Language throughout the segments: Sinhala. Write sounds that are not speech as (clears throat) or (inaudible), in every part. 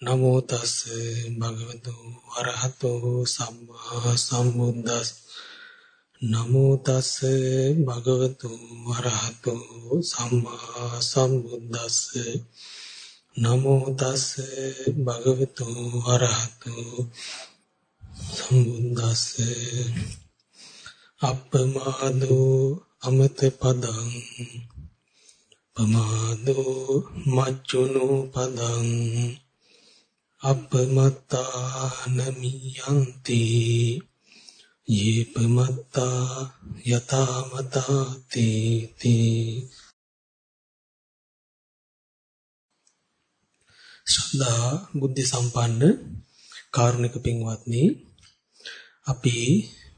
නමෝ තස් භගවතු අරහතෝ සම්මා සම්බුද්දස්. නමෝ තස් භගවතු අරහතෝ සම්මා සම්බුද්දස්. නමෝ තස් භගවතු අරහතෝ සම්බුද්දස්. අප්පමාදෝ අමත පදං පමාදෝ මච්චුනෝ පදං. අපමත්තානමියන්ති යේපමත්තා යතාමතාති තී ශ්‍රද්ධා බුද්ධ සම්පන්න කාරුණික පින්වත්නි අපි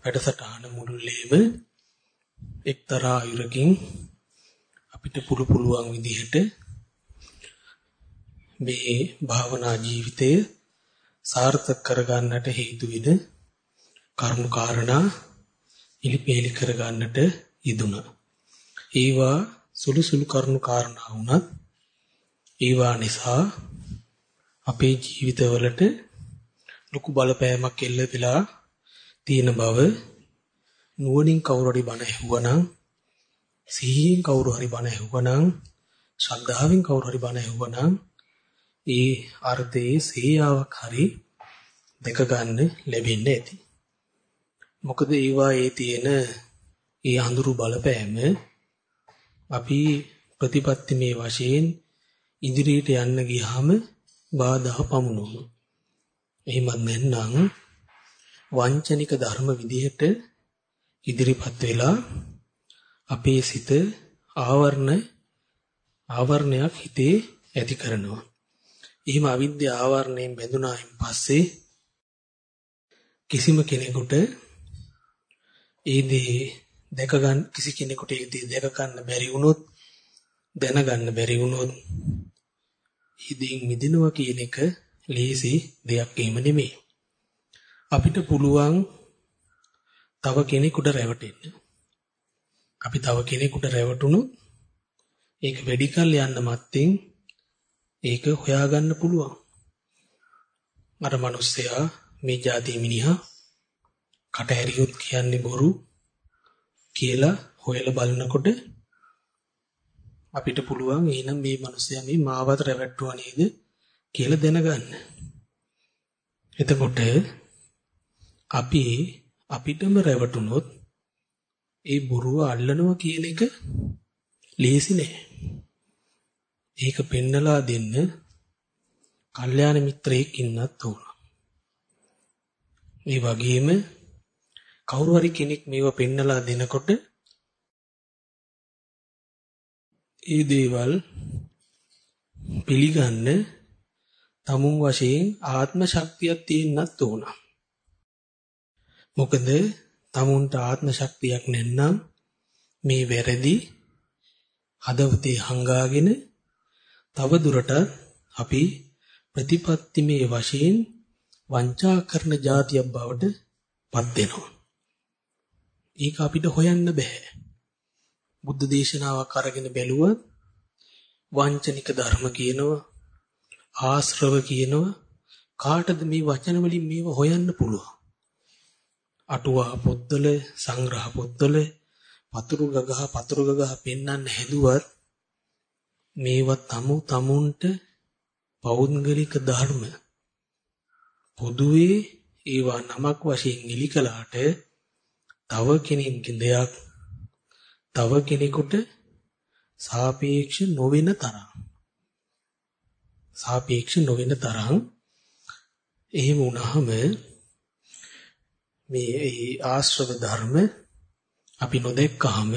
වැඩසටහන මුළුල්ලේම එක්තරා අයුරකින් අපිට පුළු පුළුවන් විදිහට මේ භාවනා ජීවිතය සාර්ථක කරගන්නට හේතු වෙන කරුණු කාරණා ඉලිපෙලි කරගන්නට යෙදුණා. ඒවා සුළු සුළු කරුණු කාරණා වුණත් ඒවා නිසා අපේ ජීවිතවලට ලොකු බලපෑමක් එල්ල වෙලා තියෙන බව නුවණින් කවුරු හරි බණ ඇහුවනම් සිහියෙන් කවුරු හරි බණ ඇහුවනම් ශ්‍රද්ධාවෙන් කවුරු හරි බණ ඇහුවනම් ඒ අර්ථයේ සේයාවක් හරි දෙක ගන්න ලැබෙන්නේ ඇති. මොකද ඒවායේ තියෙන ඒ අඳුරු බලපෑම අපි ප්‍රතිපත්තිමේ වශයෙන් ඉදිරියට යන්න ගියාම බාධා පමුණුනු. එහෙමත් නැත්නම් වංචනික ධර්ම විදිහට ඉදිරිපත් වෙලා අපේ සිත ආවරණ ආවරණයක් හිතේ ඇති කරනවා. එහෙම අවිද්‍යාව ආවරණයෙන් බැඳුනායින් පස්සේ කිසිම කෙනෙකුට ඒ දේ දැක ගන්න කිසි කෙනෙකුට ඒ දේ දැක ගන්න බැරි වුණොත් දැනගන්න බැරි වුණොත් ඉදින් මිදිනවා කියන එක ලේසි දෙයක් එහෙම නෙමෙයි. අපිට පුළුවන් තව කෙනෙකුට රැවටෙන්න. අපි තව කෙනෙකුට රැවටුණොත් ඒක වැඩි කල් යන්න මත්තෙන් ඒක හොයාගන්න පුළුවන්. අර මිනිස්සයා මේ જાති මිනිහා කට ඇරියොත් කියන්නේ බොරු කියලා හොයලා බලනකොට අපිට පුළුවන් එහෙනම් මේ මිනිස්සයා මේ මාවත රැවට්ටුවා නේද කියලා දැනගන්න. එතකොට අපි අපිටම රැවටුනොත් ඒ බොරුව අල්ලනවා කියන එක ලේසි නෑ. ඒක පෙන්නලා දෙන්න කල්යාණ මිත්‍රයෙක් ඉන්නත් ඕන. ඒ වගේම කවුරු හරි කෙනෙක් මේව පෙන්නලා දෙනකොට ඒ දේවල් පිළිගන්න තමුන් වශයෙන් ආත්ම ශක්තියක් තියෙන්නත් ඕන. මොකද තමුන්ට ආත්ම ශක්තියක් නැත්නම් මේ වැරදි හදවතේ හංගාගෙන තව දුරටත් අපි ප්‍රතිපත්තිමේ වශයෙන් වංචා කරන જાතියක් බවට පත් වෙනවා. ඒක අපිට හොයන්න බෑ. බුද්ධ දේශනාවක් අරගෙන බැලුවත් වංචනික ධර්ම කියනවා ආශ්‍රව කියනවා කාටද මේ වචන වලින් මේව හොයන්න පුළුවන් අටුවා පොත්වල සංග්‍රහ පොත්වල පතුරු ගගහ පතුරු ගගහ පෙන්වන්න හැදුවත් මේවා තමු තමුන්ට පෞද්ගලික ධර්ම පොදුවේ ඒවා නමක් වශයෙන් එලි කළාට තව කෙනෙක්ගේ දෙයක් තව කෙනෙකුට සාපේක්ෂ නොවන තරම් සාපේක්ෂ නොවන තරම් එහෙම වුණාම මේ ආශ්‍රව ධර්ම අපි නොදැක්කහම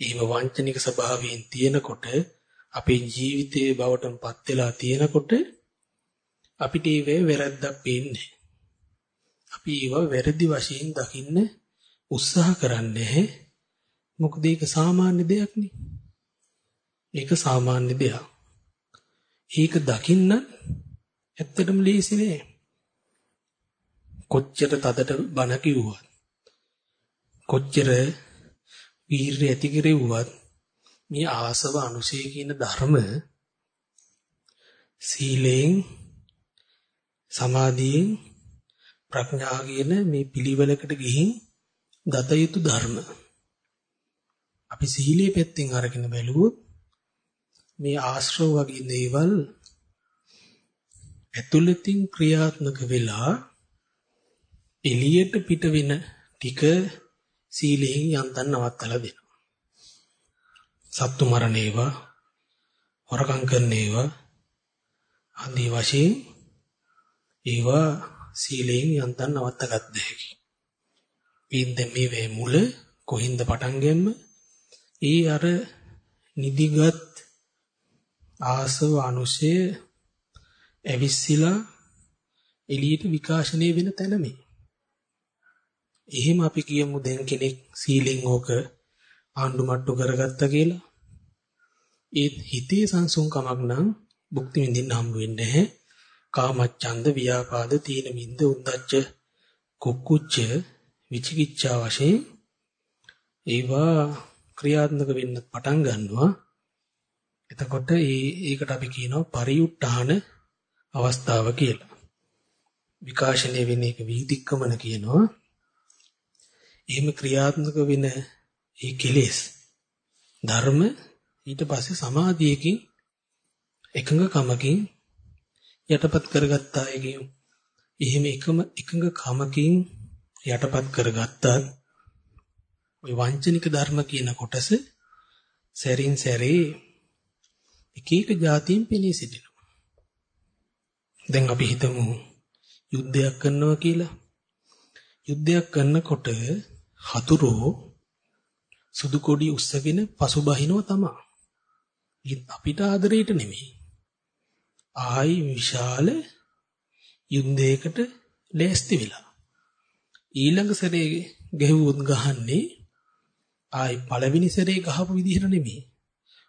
එහෙම වංචනික ස්වභාවයෙන් තියෙනකොට අපේ ජීවිතයේ බවටපත් වෙලා තියෙනකොට අපිට ඒවේ වැරද්දක් පේන්නේ. අපි ඒවා වැරදි වශයෙන් දකින්න උත්සාහ කරන්නේ මොකද ඒක සාමාන්‍ය දෙයක් නේ. ඒක සාමාන්‍ය දෙයක්. ඒක දකින්න ඇත්තටම ලේසි නෑ. කොච්චර තදට බන කිව්වත් කොච්චර වීරිය ඇති කෙරෙව්වත් මේ ආසව අනුසය කියන ධර්ම සීලෙන් සමාධියෙන් ප්‍රඥා කියන මේ පිළිවෙලකට ගිහින් දත යුතු ධර්ම. අපි සීලයේ පැත්තෙන් අරගෙන බැලුවොත් මේ ආශ්‍රව වගේ දේවල් ඇතුළතින් ක්‍රියාත්මක වෙලා එළියට පිට වෙන ටික සීලයෙන් යන්තම් නවත්තලා දෙනවා. සත්තු මරණ ඒවා, හොරකම් කරන ඒවා, ආදී වශයෙන් ඒවා සීලයෙන් යන්තම් නවත්තගත් දෙයකි. ඉන්ද මේ වේ මුල කොහින්ද පටන් ගන්න? ඒ අර නිදිගත් ආසව අනුශය ඇවිස්සලා එළියට විකාශනය වෙන තැන මේ. එහෙම අපි කියමු දැන් කෙනෙක් සීලෙන් ඕක ආණ්ඩු මට්ටු කරගත්තා කියලා. ඒ හිතේ සංසුන්කමක් නම් භුක්ති විඳින්න හම්බ වෙන්නේ නැහැ. කාමච්ඡන්ද ව්‍යාපාද තීන මිද්ද උද්දච්ච කුක්කුච්ච විචිකිච්ඡා වශයෙන් ඒවා ක්‍රියාත්මක වෙන්න පටන් ගන්නවා. එතකොට ඒ ඒකට අපි කියනවා පරිඋත්ථාන අවස්ථාව කියලා. විකාශනය වෙන එක විහිදික්කමන කියනවා. එහෙම ක්‍රියාත්මක වෙන ඒ කෙලෙස් ධර්ම ඊට පස්සේ සමාධියකින් එකඟකමකින් යටපත් කරගත්තා යකින් එහෙම එකම එකඟකමකින් යටපත් කරගත්තා ওই වංචනික ධර්ම කියන කොටස සැරින් සැරේ එක එක જાතියින් පෙනී සිටිනවා. දැන් අපි හිතමු යුද්ධයක් කරනවා කියලා. යුද්ධයක් කරනකොට හතුරෝ සුදු කොඩි උස්සගෙන පසුබහිනවා තමයි. අපිට ආදරේට නෙමෙයි. ආයි විශාල යුද්ධයකට ලෑස්ති වෙලා. ඊළඟ සැරේ ගැහුවොත් ගහන්නේ ආයි පළවෙනි සැරේ ගහපු විදිහට නෙමෙයි.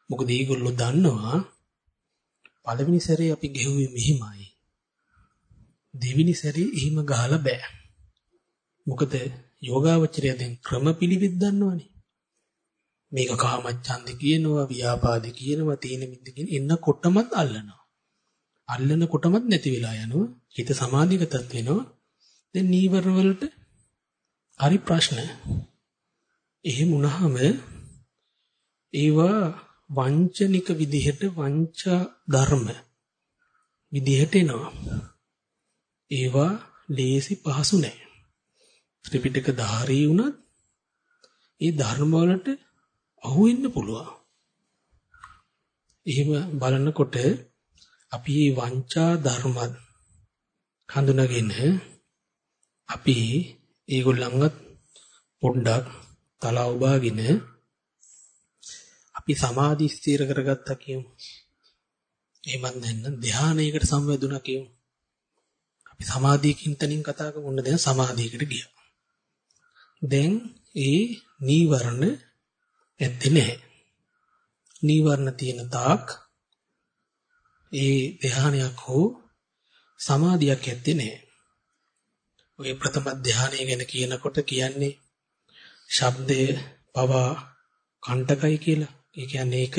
මොකද ඒගොල්ලෝ දන්නවා පළවෙනි සැරේ අපි ගැහුවේ මෙහිමයි. දෙවෙනි සැරේ එහෙම ගහලා බෑ. මොකද යෝගාවචරය දැන් ක්‍රමපිලිවෙත් දන්නවනේ. මේක කාමච්ඡන්ද කියනවා, ව්‍යාපාද කියනවා, තීන මිද්ද කියන එන්නකොටමත් අල්ලනවා. අල්ලනකොටමත් නැති වෙලා යනවා. හිත සමාධිගතත් වෙනවා. දැන් නීවරණ වලට හරි ප්‍රශ්න. එහෙම වුණාම ඒවා වංචනික විදිහට වංචා ධර්ම විදිහට එනවා. ඒවා ලේසි පහසු නෑ. ත්‍රිපිටක ධාරී වුණත් ඒ ධර්ම වලට අහු වෙන්න පුළුවන්. එහෙම බලනකොට අපි මේ වංචා ධර්ම හඳුනාගෙන අපි ඒගොල්ලන්වත් පොඩ්ඩක් තලා උබාගෙන අපි සමාධි ස්ථිර කරගත්තා කියමු. එහෙමත් නැත්නම් ධානයකට සම්වැදුණා කියමු. අපි සමාධියකින් තනින් කතා කරමුන්න දැන් සමාධියකට ගියා. දැන් ඒ නීවරණ ඇත්තේ නැහැ. නීවරණ තියෙන තාක් ඒ ධානයක් හෝ සමාධියක් ඇත්තේ නැහැ. ඔය ප්‍රථම ධානය ගැන කියනකොට කියන්නේ ශබ්දය පවා කණ්ඩකයි කියලා. ඒ කියන්නේ ඒක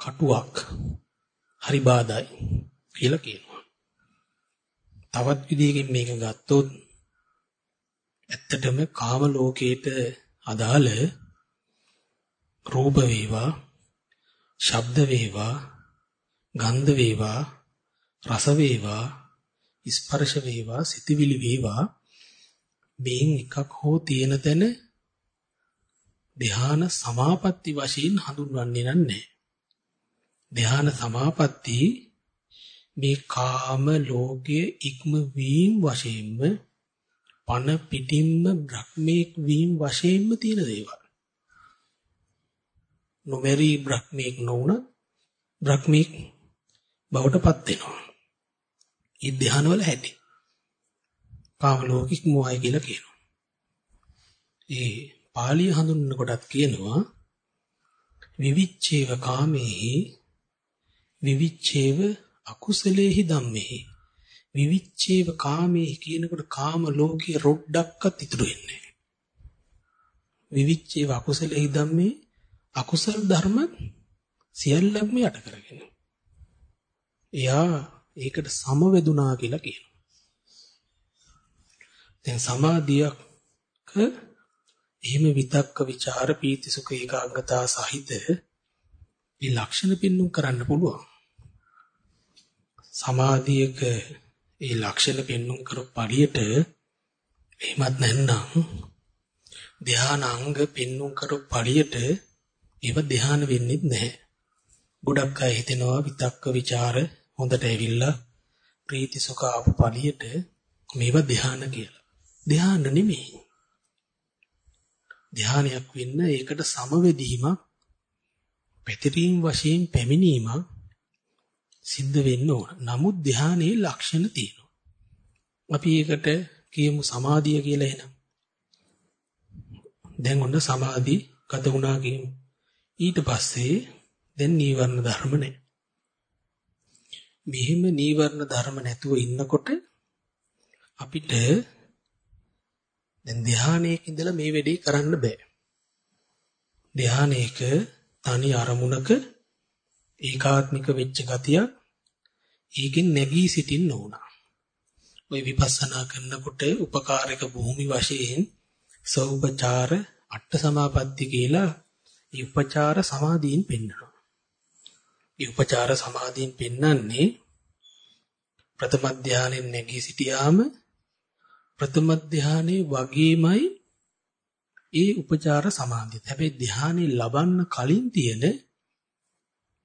කටුවක්. හරි බාධායි කියලා කියනවා. තවත් විදිහකින් මේක ගත්තොත් ඇත්තටම කාම ලෝකේට අදාළ රූප වේවා, ශබ්ද වේවා, ගන්ධ වේවා, රස වේවා, ස්පර්ශ වේවා, සිතවිලි වේවා මේන් එකක් හෝ තියෙන තැන ධ්‍යාන සමාපatti වශයෙන් හඳුන්වන්නේ නැහැ. ධ්‍යාන සමාපatti මේ කාම ලෝකයේ ඉක්ම වීම වශයෙන්ම පන පිටින්ම බ්‍රහ්මීක් වීම වශයෙන්ම තියෙන දේවල්. නොමෙරි බ්‍රහ්මීක් නොවුන බ්‍රහ්මීක් බවටපත් වෙනවා. ඒ ධ්‍යානවල හැටි. කාම ලෝකික මොහය කියලා කියනවා. ඒ පාලිය හඳුන්වන කොටත් කියනවා විවිච්ඡේව කාමේහි විවිච්ඡේව අකුසලේහි ධම්මේහි විවිච්ඡේව කාමේහි කියනකොට කාම ලෝකයේ රොඩ්ඩක්වත් ඉතුරු වෙන්නේ නැහැ. විවිච්ඡේව අකුසලේහි ධම්මේ අකුසල් ධර්ම සියල්ලම යට කරගෙන. එයා ඒකට සමවැදුනා කියලා කියනවා. දැන් සමාධියක එහෙම විතක්ක ਵਿਚාර පීති සුඛ ඒකාග්‍රතාව සහිත මේ ලක්ෂණ පින්නම් කරන්න පුළුවන්. සමාධියක ඒ ලක්ෂණ පෙන්වුම් කර පළියට එහෙමත් නැත්නම් ධානාංග පෙන්වුම් කර පළියට ඒව ධාන වෙන්නේ නැහැ. ගොඩක් අය හිතනවා විතක්ක ਵਿਚාර හොඳට ඇවිල්ලා ප්‍රීති සුඛ ආපු පළියට මේව ධාන කියලා. ධාන නෙමෙයි. ධානයක් වෙන්න ඒකට සමවැදීමක් පැතිරීම වශයෙන් පැමිණීමක් සිද්ධ වෙන්න ඕන. නමුත් ධානයේ ලක්ෂණ තියෙනවා. අපි ඒකට කියමු සමාධිය කියලා එනම්. දැන් ඔන්න සමාධි ගත වුණා කියමු. ඊට පස්සේ දැන් නීවරණ ධර්ම නැහැ. මෙහෙම නීවරණ ධර්ම නැතුව ඉන්නකොට අපිට දැන් ධානයක ඉඳලා මේ වැඩේ කරන්න බෑ. ධානයක තනි අරමුණක ඒකාත්මික වෙච්ච ගතියක් ඒකෙන් නැගී සිටින්න ඕන. ওই විපස්සනා කරනකොට උපකාරක භූමි වශයෙන් සෞපචාර අට සමාපatti කියලා මේ උපචාර සමාධීන් පෙන්වනවා. මේ උපචාර සමාධීන් පෙන්වන්නේ ප්‍රථම ධානයෙන් නැගී සිටියාම ප්‍රථම ධානයේ වගේමයි ඒ උපචාර සමාධිය. හැබැයි ධානය ලබන්න කලින් තියෙන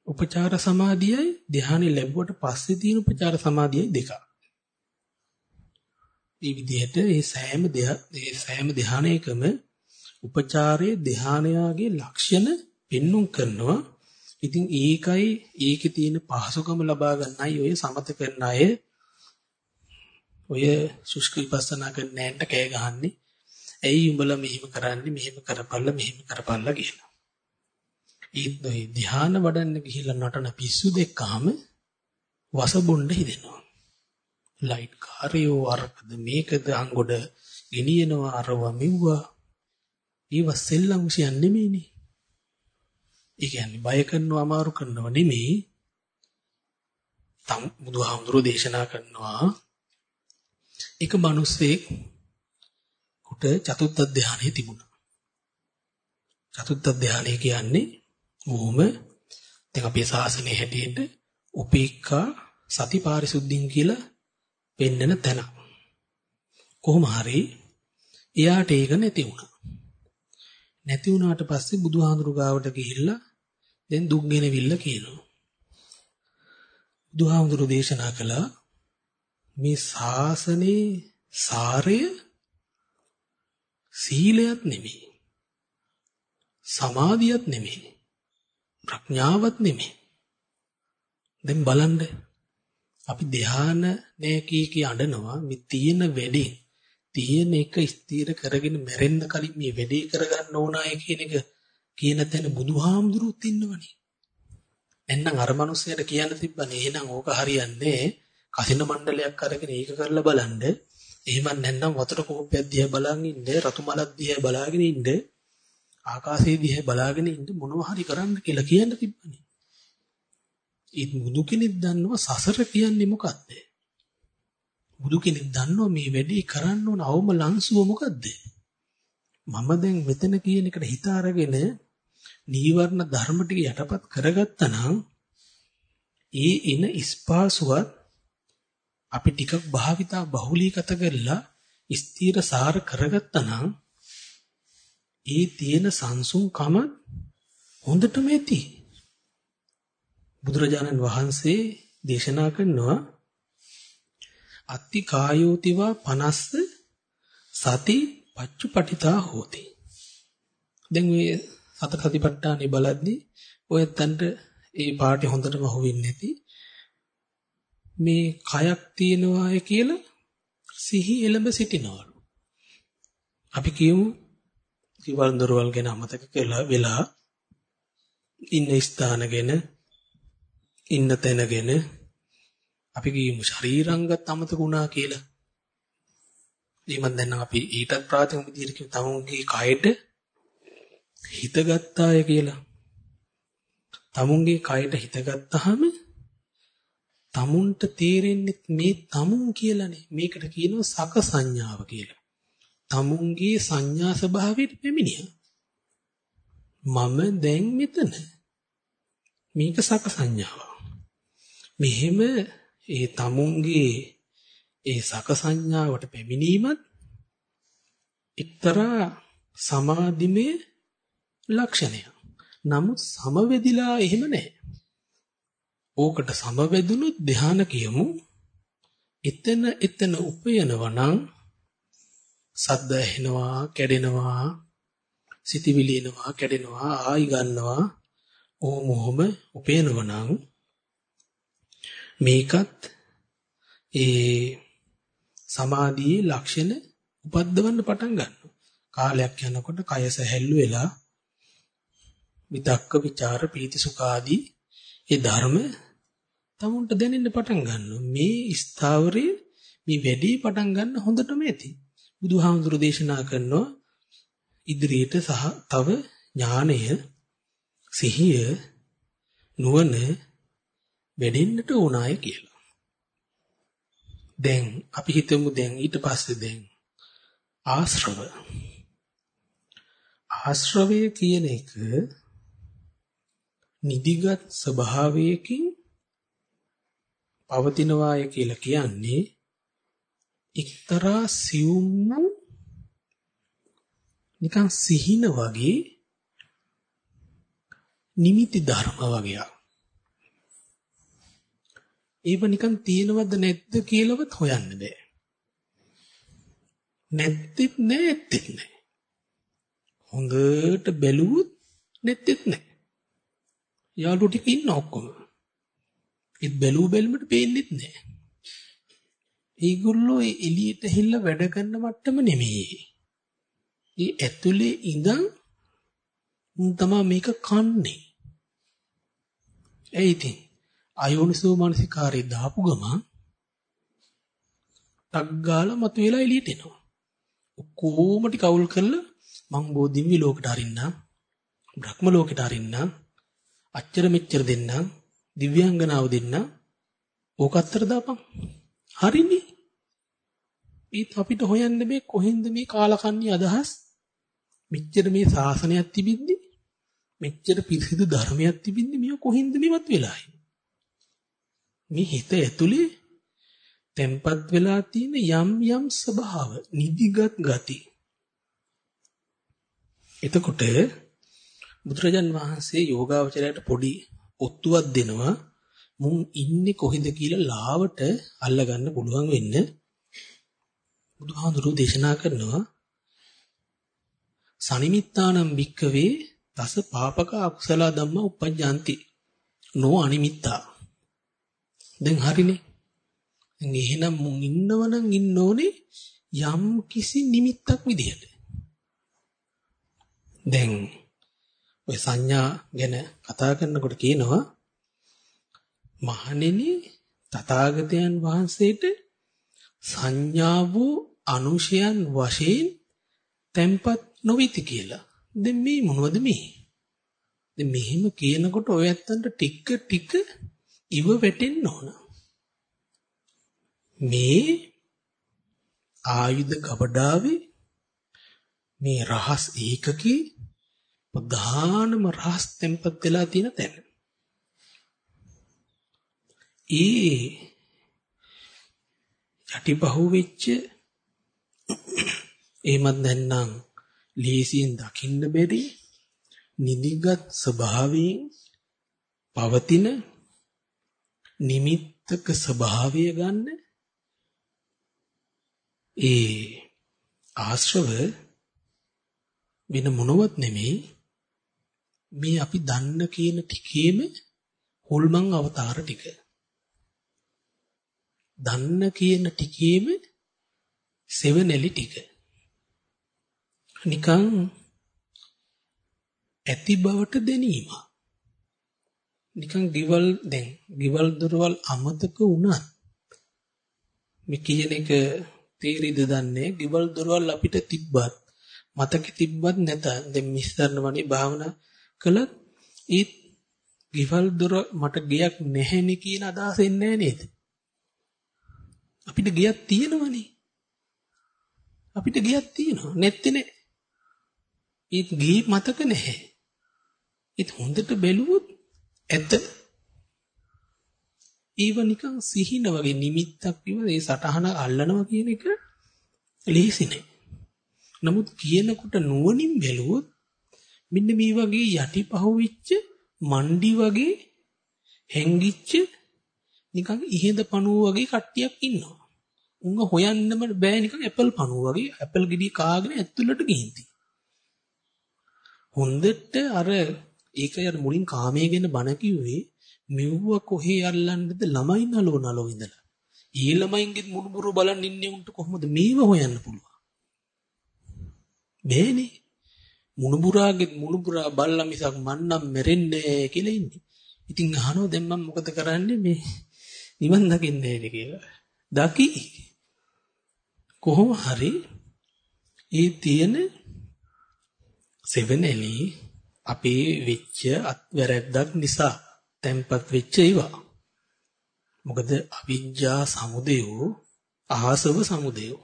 උපචාර සමාධියයි ධානය ලැබුවට පස්සේ තියෙන උපචාර සමාධියයි දෙක. මේ විදිහට මේ සෑම මේ සෑම ධානයකම උපචාරයේ ධානයාගේ ලක්ෂණ පෙන්눔 කරනවා. ඉතින් ඒකයි ඒකේ තියෙන පහසුකම ලබා ගන්නයි ඔය සමත කරන අය ඔය සුෂ්ක විපස්සනා කරන නෑන්ට කෑ ගහන්නේ. ඇයි උඹලා මෙහෙම කරන්නේ මෙහෙම කරපල්ලා මෙහෙම කරපල්ලා කියලා. ඊත් ඔය ධ්‍යාන වඩන්න ගිහිල්ලා නටන පිස්සු දෙක්කම වසබොණ්ඩ හිදෙනවා. ලයිට් කාර්යෝ අරකද මේකද අංගොඩ ගෙනියනවා අරව මෙව්වා. ඊව සෙල්ලම් විශ්යන් නෙමෙයිනේ. ඒ කියන්නේ බය කරනව අමාරු කරනව නෙමෙයි. තම් බුදුහාමුදුරෝ දේශනා කරනවා එක මිනිස්සෙක් කුට චතුත්ථ ධානයේ තිබුණා. චතුත්ථ ධානය කියන්නේ ඕම දැන් අපේ ශාසනයේ හැටියට උපේක්ඛා සති පාරිසුද්ධින් කියලා පෙන්නන තැන. කොහොම හරි එයාට ඒක නැති වුණා. නැති වුණාට පස්සේ බුදුහාඳුරු ගාවට ගිහිල්ලා දැන් දුක් ගෙනවිල්ල කියනවා. බුදුහාඳුරු දේශනා කළා මේ ශාසනයේ සාරය සීලයක් නෙමෙයි. සමාධියක් නෙමෙයි. ප්‍රඥාවක් නෙමෙයි. දැන් බලන්න අපි ධ්‍යාන නේ කී කී අඬනවා මේ තියෙන වැඩේ තියෙන එක ස්ථිර කරගෙන මැරෙන්න කලින් මේ වැඩේ කරගන්න ඕනාය කියන එක කියන තැන බුදුහාමුදුරුවොත් ඉන්නවනේ. එන්නම් අර මනුස්සයට කියන්න තිබ්බනේ එහෙනම් ඕක හරියන්නේ කසින මණ්ඩලයක් අරගෙන ඒක කරලා බලන්න. එහෙම නැත්නම් වතුර කෝප්පයක් දිහා බලන් ඉන්න, රතු මලක් දිහා බලාගෙන ඉන්න, ආකාශයේ දිහා බලාගෙන ඉන්න මොනවා හරි කරන්න කියලා කියන්න තිබ්බනේ. ඒ බුදු කෙනෙක් දන්නවා සසර කියන්නේ මොකක්ද? බුදු කෙනෙක් දන්නවා මේ වැඩේ කරන්න ඕන අවම ලංසුව මොකද්ද? මම දැන් මෙතන කියන එකට හිත අරගෙන නීවරණ ධර්ම ටික යටපත් කරගත්තා නම් ඒ එන ස්පාසුවත් අපි ටිකක් භාවිතා බහුලීගත කරලා ස්ථීර සාර කරගත්තා නම් ඒ තියෙන සංසුන්කම හොඳටම ඇති. බුදුරජාණන් වහන්සේ දේශනා කරනවා අත්ති කායෝතිවා 50 සති පච්චුපටිතා හෝති. දැන් මේ සතර සතිපට්ඨානෙ බලද්දී ඔය තන්ට ඒ පාටි හොඳටම අහුවෙන්නේ නැති මේ කයක් තියෙනවාය කියලා සිහි එළඹ සිටිනවලු. අපි කියමු කිවල් දොරවල් ගැන අමතක කළා වෙලා ඉන්න ස්ථාන ගැන ඉන්න තැන ගැන අපි කියමු ශරීරංගත් අමතක වුණා කියලා. ඊමන් දැන් අපි ඊටත් ප්‍රාථමික විදිහට කියමු තමුන්ගේ කයට හිතගත්තාය කියලා. තමුන්ගේ කයට හිතගත්තාම තමුන්ට තේරෙන්නේ මේ තමුන් කියලානේ. මේකට කියනවා සක සංඥාව කියලා. තමුන්ගේ සංඥා ස්වභාවයට පැමිණියා. මම දැන් මෙතන. මේක සක සංඥාව. මෙහෙම ඒ තමුන්ගේ ඒ සක සංඥාවට පැමිණීමත් එක්තරා සමාධිමය ලක්ෂණයක්. නමුත් සමවැදිලා එහෙම නැහැ. ඕකට සමවැදුණු ධාන කියමු. එතන එතන උපයනවා නම් සද්ද ඇහෙනවා, කැඩෙනවා, සිතිවිලි එනවා, කැඩෙනවා, ආයි ගන්නවා. ඕම ඔහම උපයනවා නම් මේකත් ඒ සමාධියේ ලක්ෂණ උපද්දවන්න පටන් ගන්නවා. කාලයක් යනකොට කය සැහැල්ලු වෙලා විතක්ක ਵਿਚාර පීති සුඛ ආදී ඒ ධර්ම තමුන්ට දැනෙන්න පටන් ගන්නවා. මේ ස්ථාවරයේ මේ වැඩි පටන් ගන්න හොඳටම ඇති. බුදුහාමුදුරු දේශනා කරනවා ඉදිරියට සහ තව ඥානය සිහිය නුවණ වැඩෙන්නට ඕනාය කියලා. දැන් අපි හිතමු දැන් ඊට පස්සේ දැන් ආශ්‍රව ආශ්‍රවය කියන එක නිදිගත් ස්වභාවයකින් පවතිනවාය කියලා කියන්නේ එක්තරා සියුම් නිකන් සිහින වගේ නිමිති ධර්ම වගේ. ඒව නිකන් තියෙනවද නැද්ද කියලාවත් හොයන්න බෑ. නැත්තේත් නෑ ඇත්තේත් නෑ. හොඳට බැලුවොත් නැත්තේත් නෑ. යාළුවෝ ටික ඉන්න ඔක්කොම. ඒත් බැලුව බැලමට පේන්නේත් නෑ. ඒගොල්ලෝ එළියට හිල්ල වැඩ කරන මට්ටම නෙමෙයි. ඒ ඇතුලේ ඉඳන් තමයි මේක කන්නේ. ඒ ඉතින් අයෝනිසෝ මානසිකාරේ දාපු ගමන් ටක් ගාලා මතුවලා එළියට එනවා. ඔක්කොම ටික අවුල් කරලා මං බෝධිම්වි ලෝකෙට අරින්නම්. බ්‍රහ්ම ලෝකෙට අරින්නම්. අච්චර මෙච්චර දෙන්නම්. දිව්‍යාංගනාව දෙන්නම්. ඕක අත්තර දාපන්. හරිනේ. ඒත් අපිට හොයන්න මේ කොහෙන්ද මේ කාලකන්ණි අදහස් මෙච්චර මේ ශාසනයක් තිබිද්දි මෙච්චර පිරිසිදු ධර්මයක් තිබිද්දි මිය කොහෙන්ද මේවත් වෙලා මේ හිත ඇතුලේ තැම්පත් වෙලා තියෙන යම් යම් ස්වභාව නිදිගත් ගති. එතකොට බුදුරජාන් වහන්සේ යෝගාවචරයට පොඩි ඔත්තුවක් දෙනවා. මුන් ඉන්නේ කොහෙද කියලා ලාවට අල්ලගන්න පුළුවන් වෙන්න. බුදුහාඳුරු දේශනා කරනවා. සනිමිත්තානම් වික්කවේ දස පාපක අකුසල ධම්ම උපජ්ජಂತಿ නෝ අනිමිත්තා. දැන් හරිනේ දැන් එහෙනම් මුන් ඉන්නවනම් ඉන්න ඕනේ යම් කිසි නිමිත්තක් විදිහට දැන් ඔය සංඥා ගැන කතා කරනකොට කියනවා මහණෙනි තථාගතයන් වහන්සේට සංඥාවෝ අනුශයන් වශයෙන් තැම්පත් නොවිති කියලා. දැන් මේ මොනවද මේ? දැන් මෙහෙම කියනකොට ඔය ඇත්තන්ට ටික ටික ඉව වැටෙන්න ඕන. මේ ආයුධ කපඩාවේ මේ රහස් ඒකකේ ප්‍රධානම රහස් තැම්පත් වෙලා තියෙන තැන. ඒ යටිපහුව වෙච්ච (clears throat) එහෙමත් නැත්නම් ලීසියෙන් දකින්න බැරි නිදිගත් ස්වභාවයෙන් පවතින නිමිත්තක ස්වභාවය ගන්න ඒ ආශ්‍රව වෙන මොනවත් නෙමෙයි. මේ අපි දන්න කියන ටිකේම හොල්මන් අවතාර ටික. දන්න කියන ටිකේම සෙවණෙලි ටික. නිකන් ඇති බවට දැනීම. නිකන් ගෙවල් දැන් ගෙවල් දොරවල් අමතක වුණත් මේ කියන එක තේරිද දන්නේ ගෙවල් දොරවල් අපිට තිබ්බත් මතක තිබ්බත් නැත දැන් මිස්තරන වනේ භාවනා කළත් ඒ ගෙවල් දොර මට ගියක් නැහෙනේ කියන අදහස එන්නේ නේද අපිට ගියක් තියෙනවනේ අපිට ගියක් තියෙනවා. නැත්තේ නෑ. ඒත් ගිහි මතක නැහැ. ඒත් හොඳට බැලුවොත් ඇත. ඊව නිකන් සිහින වගේ නිමිත්තක් විව ඒ සටහන අල්ලනවා කියන එක ලේසි නෑ. නමුත් කියනකොට නුවණින් බැලුවොත් මෙන්න මේ වගේ යටිපහුවිච්ච මණ්ඩි වගේ හැංගිච්ච නිකන් ඉහෙඳ පණුව වගේ කට්ටියක් ඉන්නවා. උංග හොයන්නම බෑ නිකන් ඇපල් පණුව වගේ ඇපල් ගෙඩි කාගෙන ඇතුළට ගිහින් හොඳට අර ඒක යන මුලින් කාමයේ ගැන බණ කිව්වේ මෙව්ව කොහේ අල්ලන්නද ළමයි නලෝ නලෝ ඉඳලා. ඊ ළමයින්ගේ මුණුබුරු බලන් ඉන්නේ උන්ට කොහොමද මේව හොයන්න පුළුවන්? බෑනේ. මුණුබුරාගේ මුණුබුරා බල්ලා මිසක් මන්නම් මැරෙන්නේ කියලා ඉන්නේ. ඉතින් අහනවා දැන් මම මොකද කරන්නේ මේ නිවන් දකින්නේ කියලා. දකි කොහොම හරි ඒ තියෙන සෙවණෙලි අපේ වෙච්ච අත්වැරද්දක් නිසා තැම්පත් වෙච්ච ඒවා. මොකද අවිජ්ජා සමුදයෝ ආසව සමුදයෝ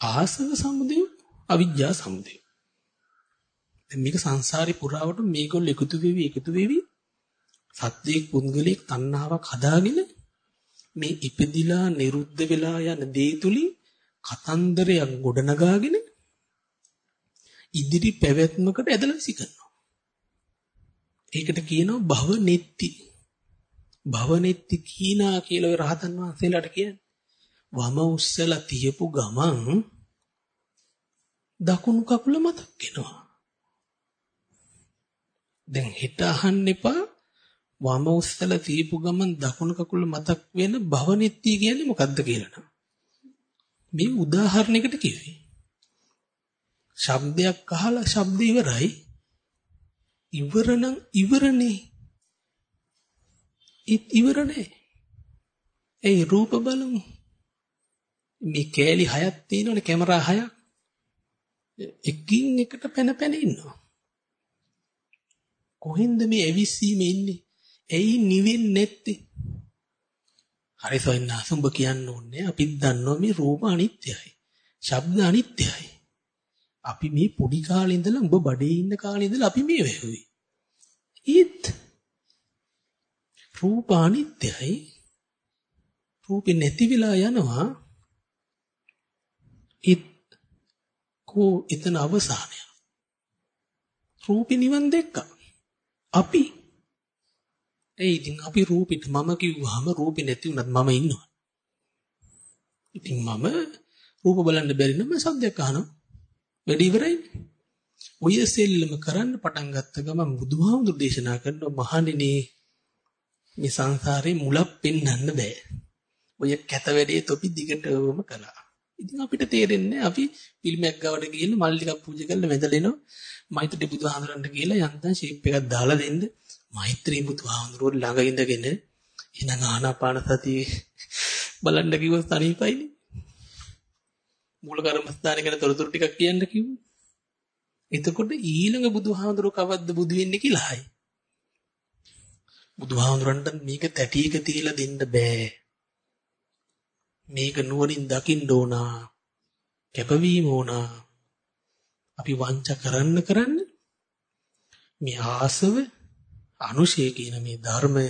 ආසව සමුදයෝ අවිජ්ජා සමුදය. දැන් මේක සංසාරේ පුරාවට මේගොල්ලෝ එකතු වෙවි එකතු වෙවි සත්‍යයක් පුද්ගලයෙක් තණ්හාවක් හදාගෙන මේ ඉපදිලා නිරුද්ධ වෙලා යන දේ තුලින් කතන්දරයක් ගොඩනගාගෙන ඉදිරි පැවැත්මකට ඇදලා විසි කරනවා. ඒකට කියනවා භව නෙත්ති. භව නෙත්ති කීනා කියලා රහතන් වහන්සේලාට කියන්නේ. වම උස්සලා තියපු ගමන් දකුණු කකුල මතක් වෙනවා. දැන් හිත අහන්න එපා වම උස්සලා තියපු ගමන් දකුණු කකුල මතක් වෙන භවනිත්‍ය කියන්නේ මොකද්ද කියලා නම්. මේ උදාහරණයකට කිව්වේ. ශබ්දයක් අහලා ශබ්ද ඉවරයි. ඉවර නම් ඉවරනේ. ඒත් ඉවර නෑ. ඒ රූප බලමු. මේ කෑලි හයක් තියෙනවනේ කැමරා හයක්. එකින් එකට පැන පැන ඉන්නවා. කොහෙන්ද මේ ඇවිස්සීම ඉන්නේ? ඇයි නිවෙන්නේ නැත්තේ? හරි සොයන්නා සුඹ කියන්න ඕනේ අපිත් දන්නවා මේ රූප අනිත්‍යයි. ශබ්ද අනිත්‍යයි. අපි මේ පොඩි කාලේ ඉඳලා උඹ බඩේ ඉන්න කාලේ ඉඳලා අපි මේ වැහුවේ. ඊත් රූප අනිත්‍යයි. රූපේ නැති වෙලා යනවා. ඊත් කෝ එතන අවසානය. රූපේ නිවන් දැක්කා. අපි ඒ ඉතින් අපි රූපෙට මම කිව්වහම රූපේ නැති වුණත් මම ඉන්නවා. ඉතින් මම රූප බලන්න බැරි නම් සද්දයක් අහනවා. වැඩි ඉවරයි. ඔය සෙල්ලම කරන්න පටන් ගත්ත ගමන් බුදුහාමුදුරු දේශනා කරනවා මහණෙනි මේ සංසාරේ මුලක් පෙන්වන්න බෑ. ඔය කැත වැඩේ තොපි දිගටම කළා. ඉතින් අපිට තේරෙන්නේ අපි පිළිමයක් ගාවට ගිහින් මල් ටිකක් පූජා කරලා වැඳලෙනවා. මෛත්‍රී බුදුහාමුදුරන්ට කියලා යන්තම් ෂේප් එකක් දාලා දෙන්න. මෛත්‍රී බුදුහාමුදුරුවෝ ළඟ ඉඳගෙන එහෙනම් ආනාපාන සතිය බලන්න කිව්වොත් තනිපයිනේ. මූල කර්මස්ථානේ ගැන තොරතුරු ටිකක් කියන්න කිව්වොත්. එතකොට ඊළඟ බුදුහාමුදුරුවෝ කවද්ද බුදු වෙන්නේ කියලා අහයි. බුදුහාමුදුරන්ට මේක තැටියක තියලා දෙන්න බෑ. මේක නුවණින් දකින්න ඕන. කැපවීම ඕන. අපි වංච කරන්න කරන්න මේ ආසව අනුශය කියන මේ ධර්මය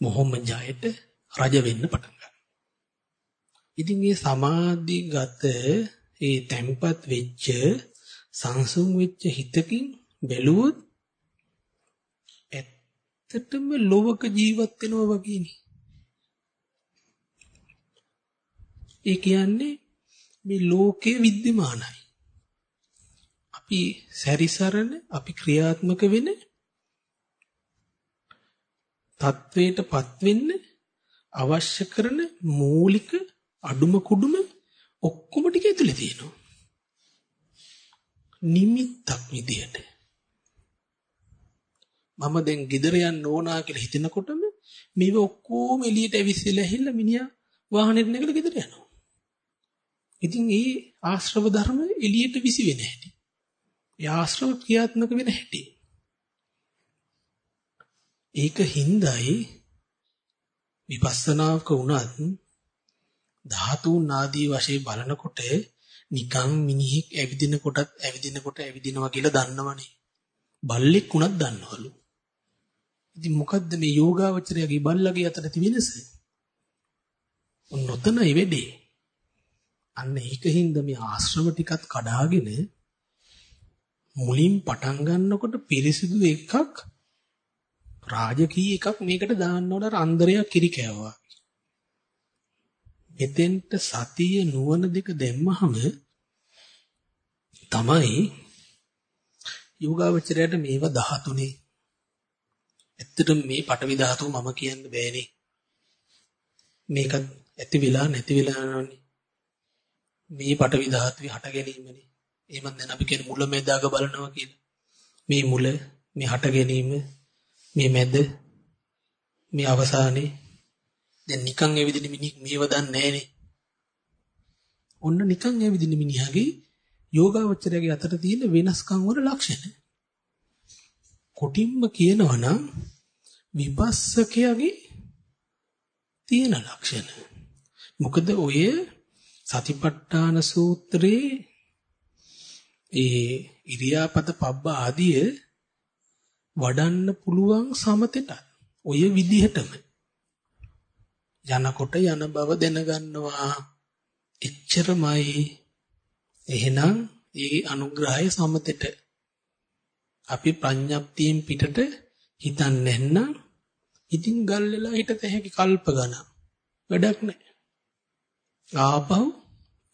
මොහොමජයට රජ වෙන්න පටන් ගන්නවා. ඉතින් මේ සමාධිගත ඒ තැම්පත් වෙච්ච සංසුන් වෙච්ච හිතකින් බැලුවොත් ඇත්තටම ලෝක ජීවත් වෙනවා වගේ නේ. ඒ කියන්නේ මේ ලෝකේ विद्यමානයි. අපි සැරිසරන අපි ක්‍රියාත්මක වෙන තත්වයටපත් වෙන්න අවශ්‍ය කරන මූලික අඩුම කුඩුම ඔක්කොම ටික ඇතුලේ තියෙනවා. නිමිත්තක් විදියට. මම දැන් ගෙදර යන්න ඕනා කියලා හිතනකොටම මේව ඔක්කොම එළියට ඇවිස්සලා ඇහිල්ලා මිනිහා වාහනේට නැගලා ගෙදර යනවා. ඉතින් ඒ ආශ්‍රව ධර්ම එළියට විසි වෙන හැටි. ඒ ආශ්‍රව ක්‍රියාත්මක වෙන හැටි. ඒක හිඳයි විපස්සනාවක වුණත් ධාතුන් ආදී වශයෙන් බලනකොට නිකන් මිනිහෙක් ඇවිදින කොටත් ඇවිදින කොට ඇවිදිනවා කියලා දන්නවනේ. බල්ලෙක් උනත් දන්නවලු. ඉතින් මොකද්ද මේ යෝගාවචරයගේ බල්ලගේ අතර තියෙන වෙනස? ඔන්නොතනයි වෙන්නේ. අන්න ඒකින්ද මේ ආශ්‍රම ටිකත් කඩාගෙන මුලින් පටන් ගන්නකොට පිරිසිදු එකක් රාජකීය එකක් මේකට දාන්න ඕන රන්දරයක් කිරි කෑවා. මෙතෙන්ට සතිය නුවණ දෙක දැම්මහම තමයි යෝගාවචරයට මේව 13 ඇත්තටම මේ පටවි ධාතුව මම කියන්න බෑනේ. මේක ඇති වෙලා නැති වෙලා යනවනේ. මේ පටවි ධාතුවේ හට ගැනීමනේ. එහෙනම් දැන් අපි කියන්නේ මුල මැදාක බලනවා කියලා. මේ මුල මේ හට ගැනීම මේ මැද මේ අවසානයේ දැන් නිකන් ඇවිදින මිනිහ මේව දන්නේ නැහනේ. ඔන්න නිකන් ඇවිදින මිනිහාගේ යෝගාවචරයේ අතර තියෙන වෙනස්කම් වල ලක්ෂණ. කොටින්ම කියනවා නම් විපස්සකයාගේ තියෙන ලක්ෂණ. මොකද ඔය සතිපට්ඨාන සූත්‍රයේ ඒ ඉරියාපත පබ්බ ආදිය වඩන්න පුළුවන් සමතෙට ඔය විදිහටම යනකොට යන බව දැනගන්නවා. එච්චරමයි. එහෙනම් ඒ අනුග්‍රහය සමතෙට අපි ප්‍රඥප්තියෙන් පිටට හිතන්නේ නැත්නම් ඉතින් ගල් වෙලා හිටත හැකි කල්ප ගණන්. වැඩක් නැහැ. ආපහු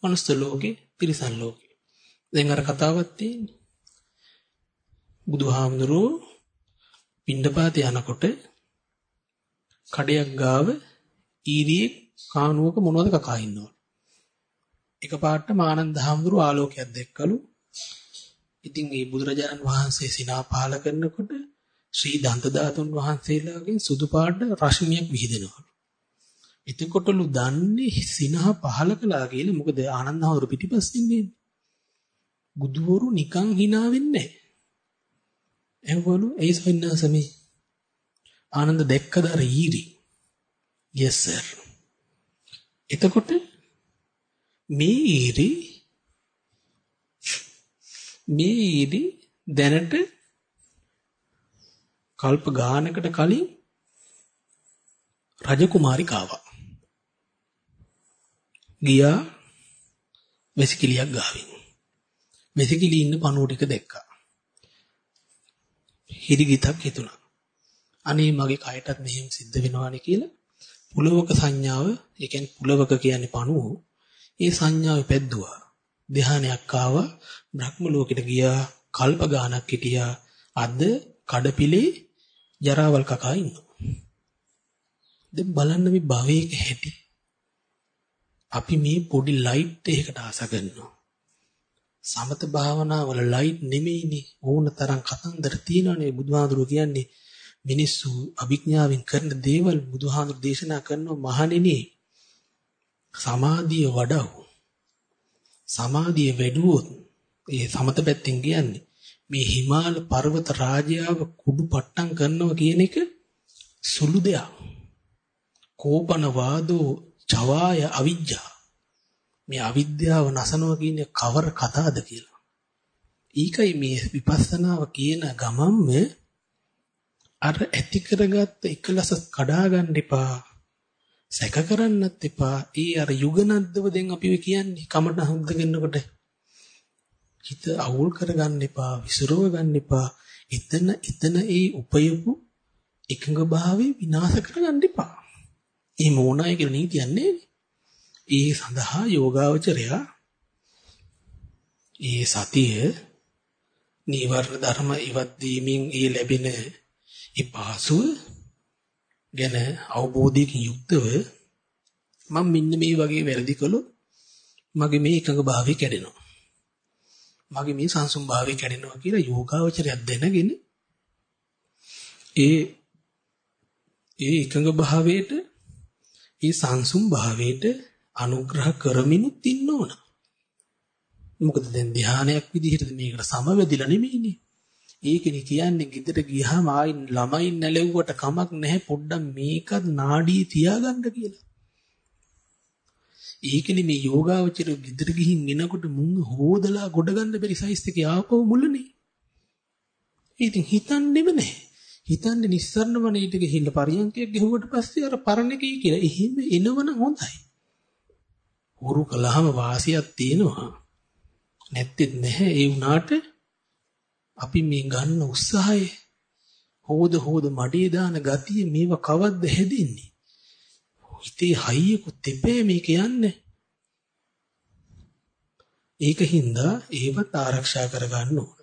මනුස්ස ලෝකේ තිරිසන් ලෝකේ. දැන් අර කතාවක් තියෙන්නේ. බුදුහාමුදුරුවෝ පිණ්ඩපාත යනකොට කඩයක් ගාව ඊරියේ කානුවක මොනවද කකා ඉන්නවලු. එකපාරට මානන්ද හාමුදුරු ආලෝකයක් දැක්කලු. ඉතින් ඒ බුදුරජාණන් වහන්සේ සිනා පහල කරනකොට ශ්‍රී දන්ත ධාතුන් වහන්සේලාගෙන් සුදු පාට රශ්මියක් විහිදෙනවලු. එතකොටලු දන්නේ සිනහ පහල කළා කියලා මොකද ආනන්ද හාමුදුරු පිටිපස්සෙන් ඉන්නේ. බුදුවරු නිකන් hina වෙන්නේ නැහැ. එවවලු ඒ සවින්නාසමේ ආනන්ද දැක්කද අර ඊරි yes sir. එතකොට මේ ඊරි මේ ඊරි දැනට කල්ප ගානකට කලින් රජකුමාරිකාවක් ගියා වෙසිකිලියක් ගාවින්. වෙසිකිලි ඉන්න පණුව ටික දැක්කා. හිරිගිතක් හිතුණා. අනේ මගේ කයටත් මෙහෙම සිද්ධ වෙනවානේ කියලා පුලවක සංඥාව, ඒ කියන්නේ පුලවක කියන්නේ පණුව, ඒ සංඥාව පැද්දුවා. ධානයක් ආවා, බ්‍රහ්ම ලෝකෙට ගියා, කල්ප ගානක් හිටියා. අද කඩපිලේ ජරාවල් කකා ඉන්නවා. දැන් බලන්න මේ භවයක හැටි. අපි මේ පොඩි ලයිට් එකකට ආස කරනවා. සමත භාවනාවල ලයිට් නෙමෙයිනේ ඕන තරම් කතන්දර තියෙනවානේ බුදුහාඳුරු කියන්නේ මිනිස්සු අභිඥාවෙන් කරන දේවල් බුදුහාඳුරු දේශනා කරනවා මහණෙනි. සමාධිය වඩව. සමාධිය වැඩුවොත් ඒ සමත පැත්තෙන් කියන්නේ මේ හිමාල පර්වත රාජයාව කුඩු පට්ටම් කරනවා කියන එක සුළු දෙයක්. කෝපන වාදෝ චවාය අවිජ්ජා. මේ අවිද්‍යාව නසනවා කියන්නේ කවර කතාවද කියලා. ඊකයි මේ විපස්සනාව කියන ගමම්ම අර ඇති කරගත්ත එකලස කඩා ගන්න එපා. සැක කරන්නත් එපා. ඒ අර යුගනද්දව දැන් අපි කියන්නේ කමට හුද්ද ගන්නකොට හිත අවුල් කරගන්න එපා, විසිරව ගන්න එපා. එතන එතන ඒ උපයපු එකඟ භාවය විනාශ කරගන්න එපා. ඒ මොනයි කියලා නීතියන්නේ ඒ සඳහා යෝගාවචරයා ඒ සතිය නීවරණ ධර්ම ඉවත් වීමෙන් ඒ ලැබෙන ඒ පහසුව ගැන අවබෝධයකින් යුක්තව මම මෙන්න මේ වගේ වැරදි කළොත් මගේ මේ එකඟ භාවය කැඩෙනවා. මගේ මේ සංසුම් භාවය කැඩෙනවා කියලා යෝගාවචරයක් දැනගෙන ඒ ඒ එකඟ භාවයට ඒ සංසුම් භාවයට අනුග්‍රහ කරමිනුත් ඉන්න ඕන. මොකද දැන් ධානයක් විදිහට මේකට සමවැදිලා නෙමෙයිනේ. ඒකනේ කියන්නේ ගෙදර ගියාම ආයි ළමයි නැලෙව්වට කමක් නැහැ පොඩ්ඩක් මේකත් නාඩිය තියාගන්න කියලා. ඒකනේ මේ යෝගාවචර ගෙදර ගිහින් එනකොට මුං හොදලා ගොඩ ගන්න බැරි සයිස් එකේ ආපහු මුලනේ. ඉතින් හිතන්නේම නැහැ. හිතන්නේ නිස්සරණ වනේට ගිහිල්ලා පරියන්කයක් ගෙහුවට පස්සේ අර පරණ එකයි කියලා. එහෙම එනවනම් හොඳයි. හුරු කළාම වාසියක් තියෙනවා. නැත්තේ නැහැ. ඒ වුණාට අපි මේ ගන්න උත්සාහය හොද හොද මඩේ දාන ගතිය මේව කවද්ද හැදෙන්නේ? හිතේ හයියකුත් තිබේ මේක යන්නේ. ඒකින්ද ඒවත් ආරක්ෂා කරගන්න ඕන.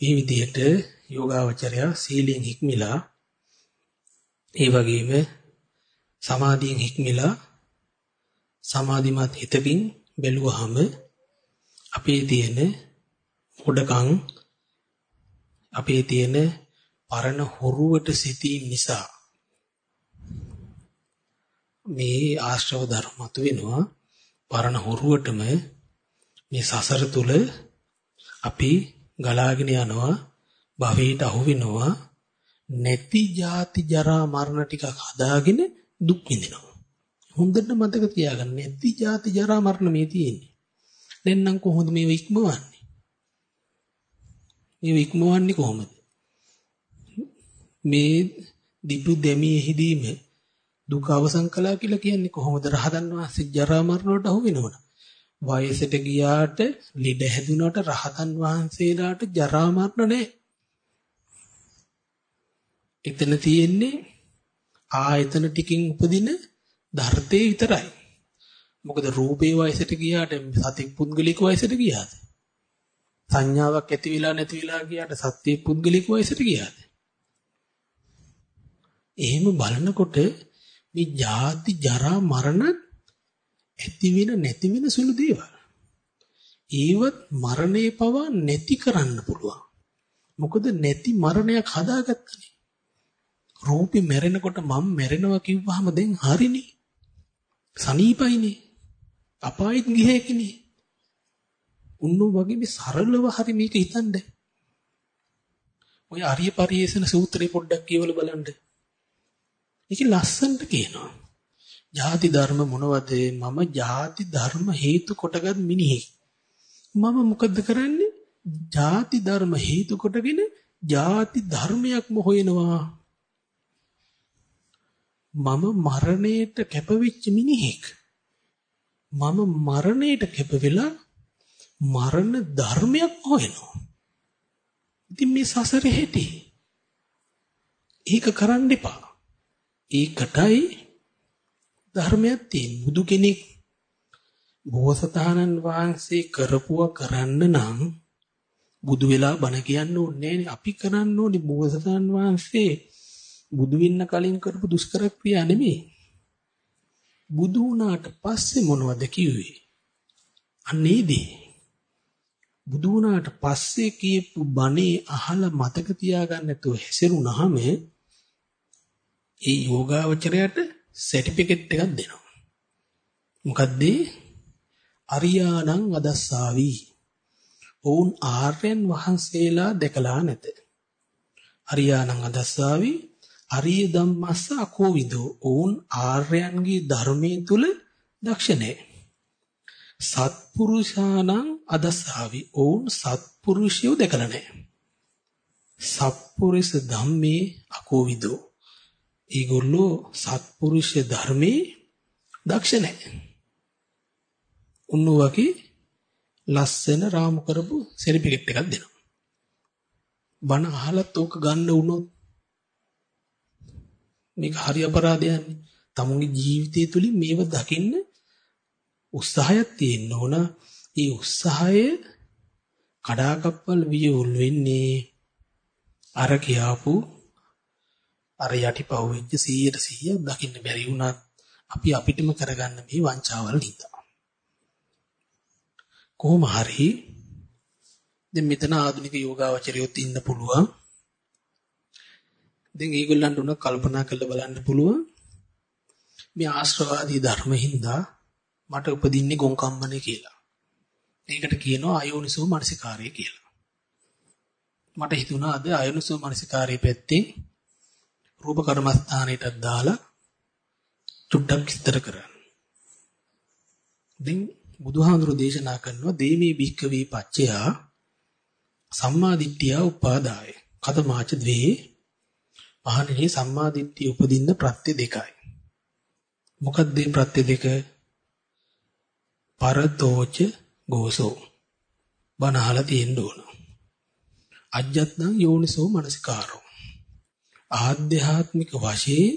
මේ විදිහට යෝගාවචරය සීලෙන් හික්මිලා ඒ වගේම සමාධියෙන් හික්මිලා සමාධිමත් හිතකින් බැලුවහම අපේ තියෙන පොඩකම් අපේ තියෙන පරණ හොරුවට සිටීම නිසා මේ ආශ්‍රව ධර්ම මත වෙනවා. පරණ හොරුවටම මේ සසර තුල අපි ගලාගෙන යනවා භවයට අහු වෙනවා නැති ಜಾති ජරා මරණ ටිකක් හදාගෙන දුක් විඳිනවා. හොඳට මතක තියාගන්න. නැති ಜಾති ජරා මරණ මේ තියෙන්නේ. දැන් නම් කොහොමද මේව ඉක්මවන්නේ? මේව ඉක්මවන්නේ කොහොමද මේ දිබු දෙමියෙහිදීම දුක අවසන් කළා කියලා කියන්නේ කොහොමද රහතන් වහන්සේ ජරා මරණ වලට අහු වෙනවද වයසට ගියාට ලෙඩ හැදුනට රහතන් වහන්සේලාට ජරා මරණ නැහැ. එතන තියෙන්නේ ආයතන ටිකින් උපදින ධර්තේ විතරයි. මොකද රූපේ වයසට ගියාට සති පුද්ගලික වයසට ගියාද? සංඥාවක් ඇති වෙලා නැති වෙලා ගියාට සත්‍ය පුද්ගලික වයසට ගියාද? එහෙම බලනකොට මේ ජාති ජරා මරණ ඇති වෙන නැති වෙන සුළු දේවල්. ඒවත් මරණය පවා නැති කරන්න පුළුවන්. මොකද නැති මරණයක් හදාගත්තනේ. රූපේ මැරෙනකොට මම මැරෙනවා කිව්වහම දැන් හරිනේ. සනීපයිනේ. අපායෙත් ගිහේකිනේ. උන්නෝ වගේ මේ සරලව හරි මේක හිතන්න. ඔය ආර්ය පරිේෂණ සූත්‍රේ පොඩ්ඩක් කියවල බලන්න. ඒක ලස්සනට කියනවා. ಜಾති ධර්ම මොනවද? මම ಜಾති ධර්ම හේතු කොටගත් මිනිහෙක්. මම මොකද කරන්නේ? ಜಾති ධර්ම හේතු කොටගෙන ಜಾති ධර්මයක්ම හොයනවා. මම මරණයට කැපවෙච්ච මිනිහෙක්. මම මරණයට කැප වෙලා මරණ ධර්මයක් හොයනවා. ඉතින් මේ සසරේ හැටි. ඒක කරන්න එපා. ඒකටයි ධර්මයක් තියෙන. බුදු කෙනෙක් බෝසතාණන් වහන්සේ කරපුවා කරන්න නම් බුදු වෙලා බණ කියන්න ඕනේ අපි කරන්න ඕනේ බෝසතාණන් වහන්සේ බුදු වෙන්න කලින් කරපු දුෂ්කර ක්‍රියා නෙමෙයි. බුදු වුණාට පස්සේ මොනවද කිව්වේ? අන්නේදී බුදු වුණාට පස්සේ කියපු බණේ අහලා මතක තියාගන්න නැතුව හැසිරුණාම ඒ යෝගාවචරයට සර්ටිෆිකේට් එකක් දෙනවා. මොකද්ද? අරියාණං අදස්සාවි. ඔවුන් ආර්යයන් වහන්සේලා දැකලා නැත. අරියාණං අදස්සාවි අරිය ධම්මස්ස අකෝවිදෝ. ඔවුන් ආර්යයන්ගේ ධර්මයේ තුල දක්ෂ නැහැ. සත්පුරුෂාණං අදස්සාවි. ඔවුන් සත්පුරුෂයෝ දැකලා නැහැ. සත්පුරුෂ ධම්මේ අකෝවිදෝ ඒගොල්ලෝ සත්පුරුෂ ධර්මේ දක්ෂ නැහැ. උන්නු වගේ ලස්සන රාමු කරපු සර්ටිෆිකේට් එකක් දෙනවා. බණ අහලත් ඕක ගන්න වුණොත් මේක හරි අපරාධයක්නේ. තමුන්ගේ ජීවිතය තුලින් මේව දකින්න උත්සාහයක් තියෙන්න ඕන. ඒ උත්සාහය කඩාකප්පල් වියුල් වෙන්නේ අර කියාපු අර යටිපහුවෙච්ච 100ට 100ක් දකින්න බැරි වුණත් අපි අපිටම කරගන්න මේ වංචාවල් නිසා. කොහොම හරි දැන් මෙතන ආධුනික යෝගාවචරයොත් ඉන්න පුළුවන්. දැන් ඒගොල්ලන්ට උන කල්පනා කරලා බලන්න පුළුවන්. මේ ආශ්‍රවාදී ධර්ම හින්දා මට උපදින්නේ ගොංකම්මනේ කියලා. ඒකට කියනවා අයෝනිසෝ මනසිකාරය කියලා. මට හිතුණා අද අයෝනිසෝ මනසිකාරයේ පැත්තේ රූප කර්මස්ථානයටත් දාලා චුට්ටක් විස්තර කරන්න. දැන් බුදුහාඳුරු දේශනා කරනවා දේමේ භික්කවේ පච්චයා සම්මා දිට්ඨිය උපාදාය. කතමාච ද්වේ මහණෙනි සම්මා දිට්ඨිය උපදින්න ප්‍රත්‍ය දෙකයි. මොකක්ද මේ ප්‍රත්‍ය දෙක? පරතෝච ගෝසෝ බණ අහලා තියෙන්න ඕන. අජ්ජත්නම් යෝනිසෝ මනසිකාරෝ. ආධ්‍යාත්මික වශයෙන්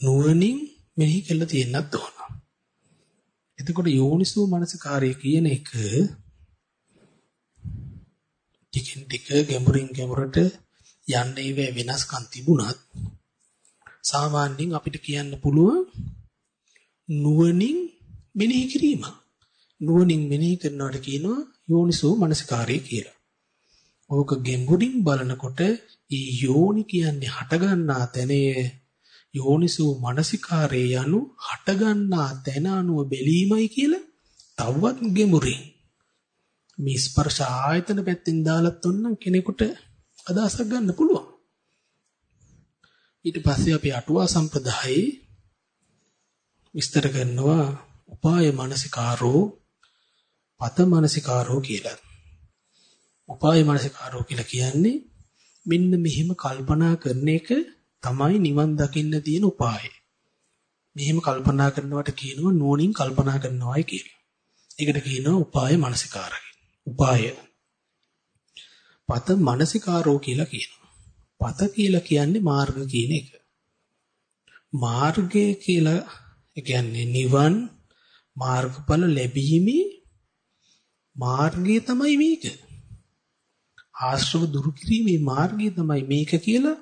නුවණින් මෙහි කළ තියෙන්නත් ඕන. එතකොට යෝනිසෝ මනසිකාරය කියන එක ටිකෙන් ටික ගැඹුරින් ගැඹුරට යන්නේ වේ වෙනස්කම් තිබුණත් සාමාන්‍යයෙන් අපිට කියන්න පුළුවන් නුවණින් මෙනෙහි කිරීම. නුවණින් මෙනෙහි කරනවට කියනවා යෝනිසෝ මනසිකාරය කියලා. ඕක ගැඹුරින් බලනකොට ඊ යෝනි කියන්නේ හටගන්නා තැනේ යෝනිසෝ මනසිකාරේ යනු හටගන්නා තැන අනුව බැලීමයි කියලා තවත් ගැඹුරින් මේ ස්පර්ශ ආයතන පැත්තෙන් දාලත් ඔන්නම් කෙනෙකුට අදහසක් ගන්න පුළුවන්. ඊට පස්සේ අපි අටුවා සම්ප්‍රදායේ විස්තර කරනවා උපාය මානසිකාරෝ පත මානසිකාරෝ කියලා. උපාය මානසිකාරෝ කියලා කියන්නේ මෙන්න මෙහිම කල්පනා කරන එක තමයි නිවන් දකින්න තියෙන උපාය. මෙහිම කල්පනා කරනවට කියනවා නුවණින් කල්පනා කරනවායි කියලා. ඒකට කියනවා උපාය මානසිකාරය. උපාය. පත මානසිකාරෝ කියලා කියනවා. පත කියලා කියන්නේ මාර්ග කියන එක. මාර්ගය කියලා කියන්නේ නිවන් මාර්ගඵල ලැබීමේ මාර්ගය තමයි මේක. ආශ්‍රව දුරු කිරීමේ මාර්ගය තමයි මේක කියලා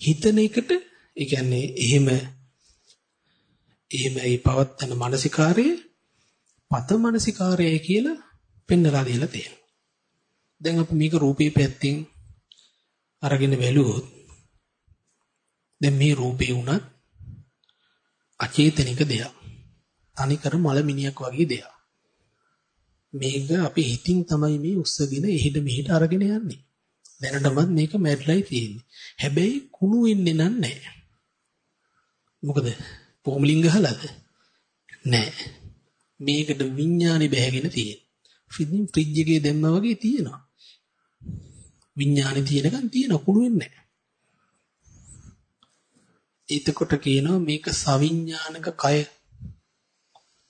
හිතන එකට ඒ කියන්නේ එහෙම එහෙම ඒ පවත්තන මානසිකාරය පත මානසිකාරය කියලා පෙන්වලා දීලා තියෙනවා. දැන් අපි මේක රූපේ පැත්තෙන් අරගෙන බැලුවොත් දැන් මේ රූපේ උනත් අචේතනික දෙයක්. තනිකර මල මිනියක් වගේ දෙයක්. මේක අපි හිතින් තමයි මේ උස්සගෙන එහෙට මෙහෙට අරගෙන යන්නේ. දැනටමත් මේක මැරිලායි තියෙන්නේ. හැබැයි කුණු වෙන්නේ නැහැ. මොකද පොම්ලින් ගහලාද? නැහැ. මේකට විඥානේ බැහැගෙන තියෙන. ෆිල්ම් ෆ්‍රිජ් එකේ දැම්මා වගේ තියෙනවා. විඥානේ තියෙනකන් තියෙන කුණු වෙන්නේ නැහැ. එතකොට කියනවා මේක සවිඥානික කය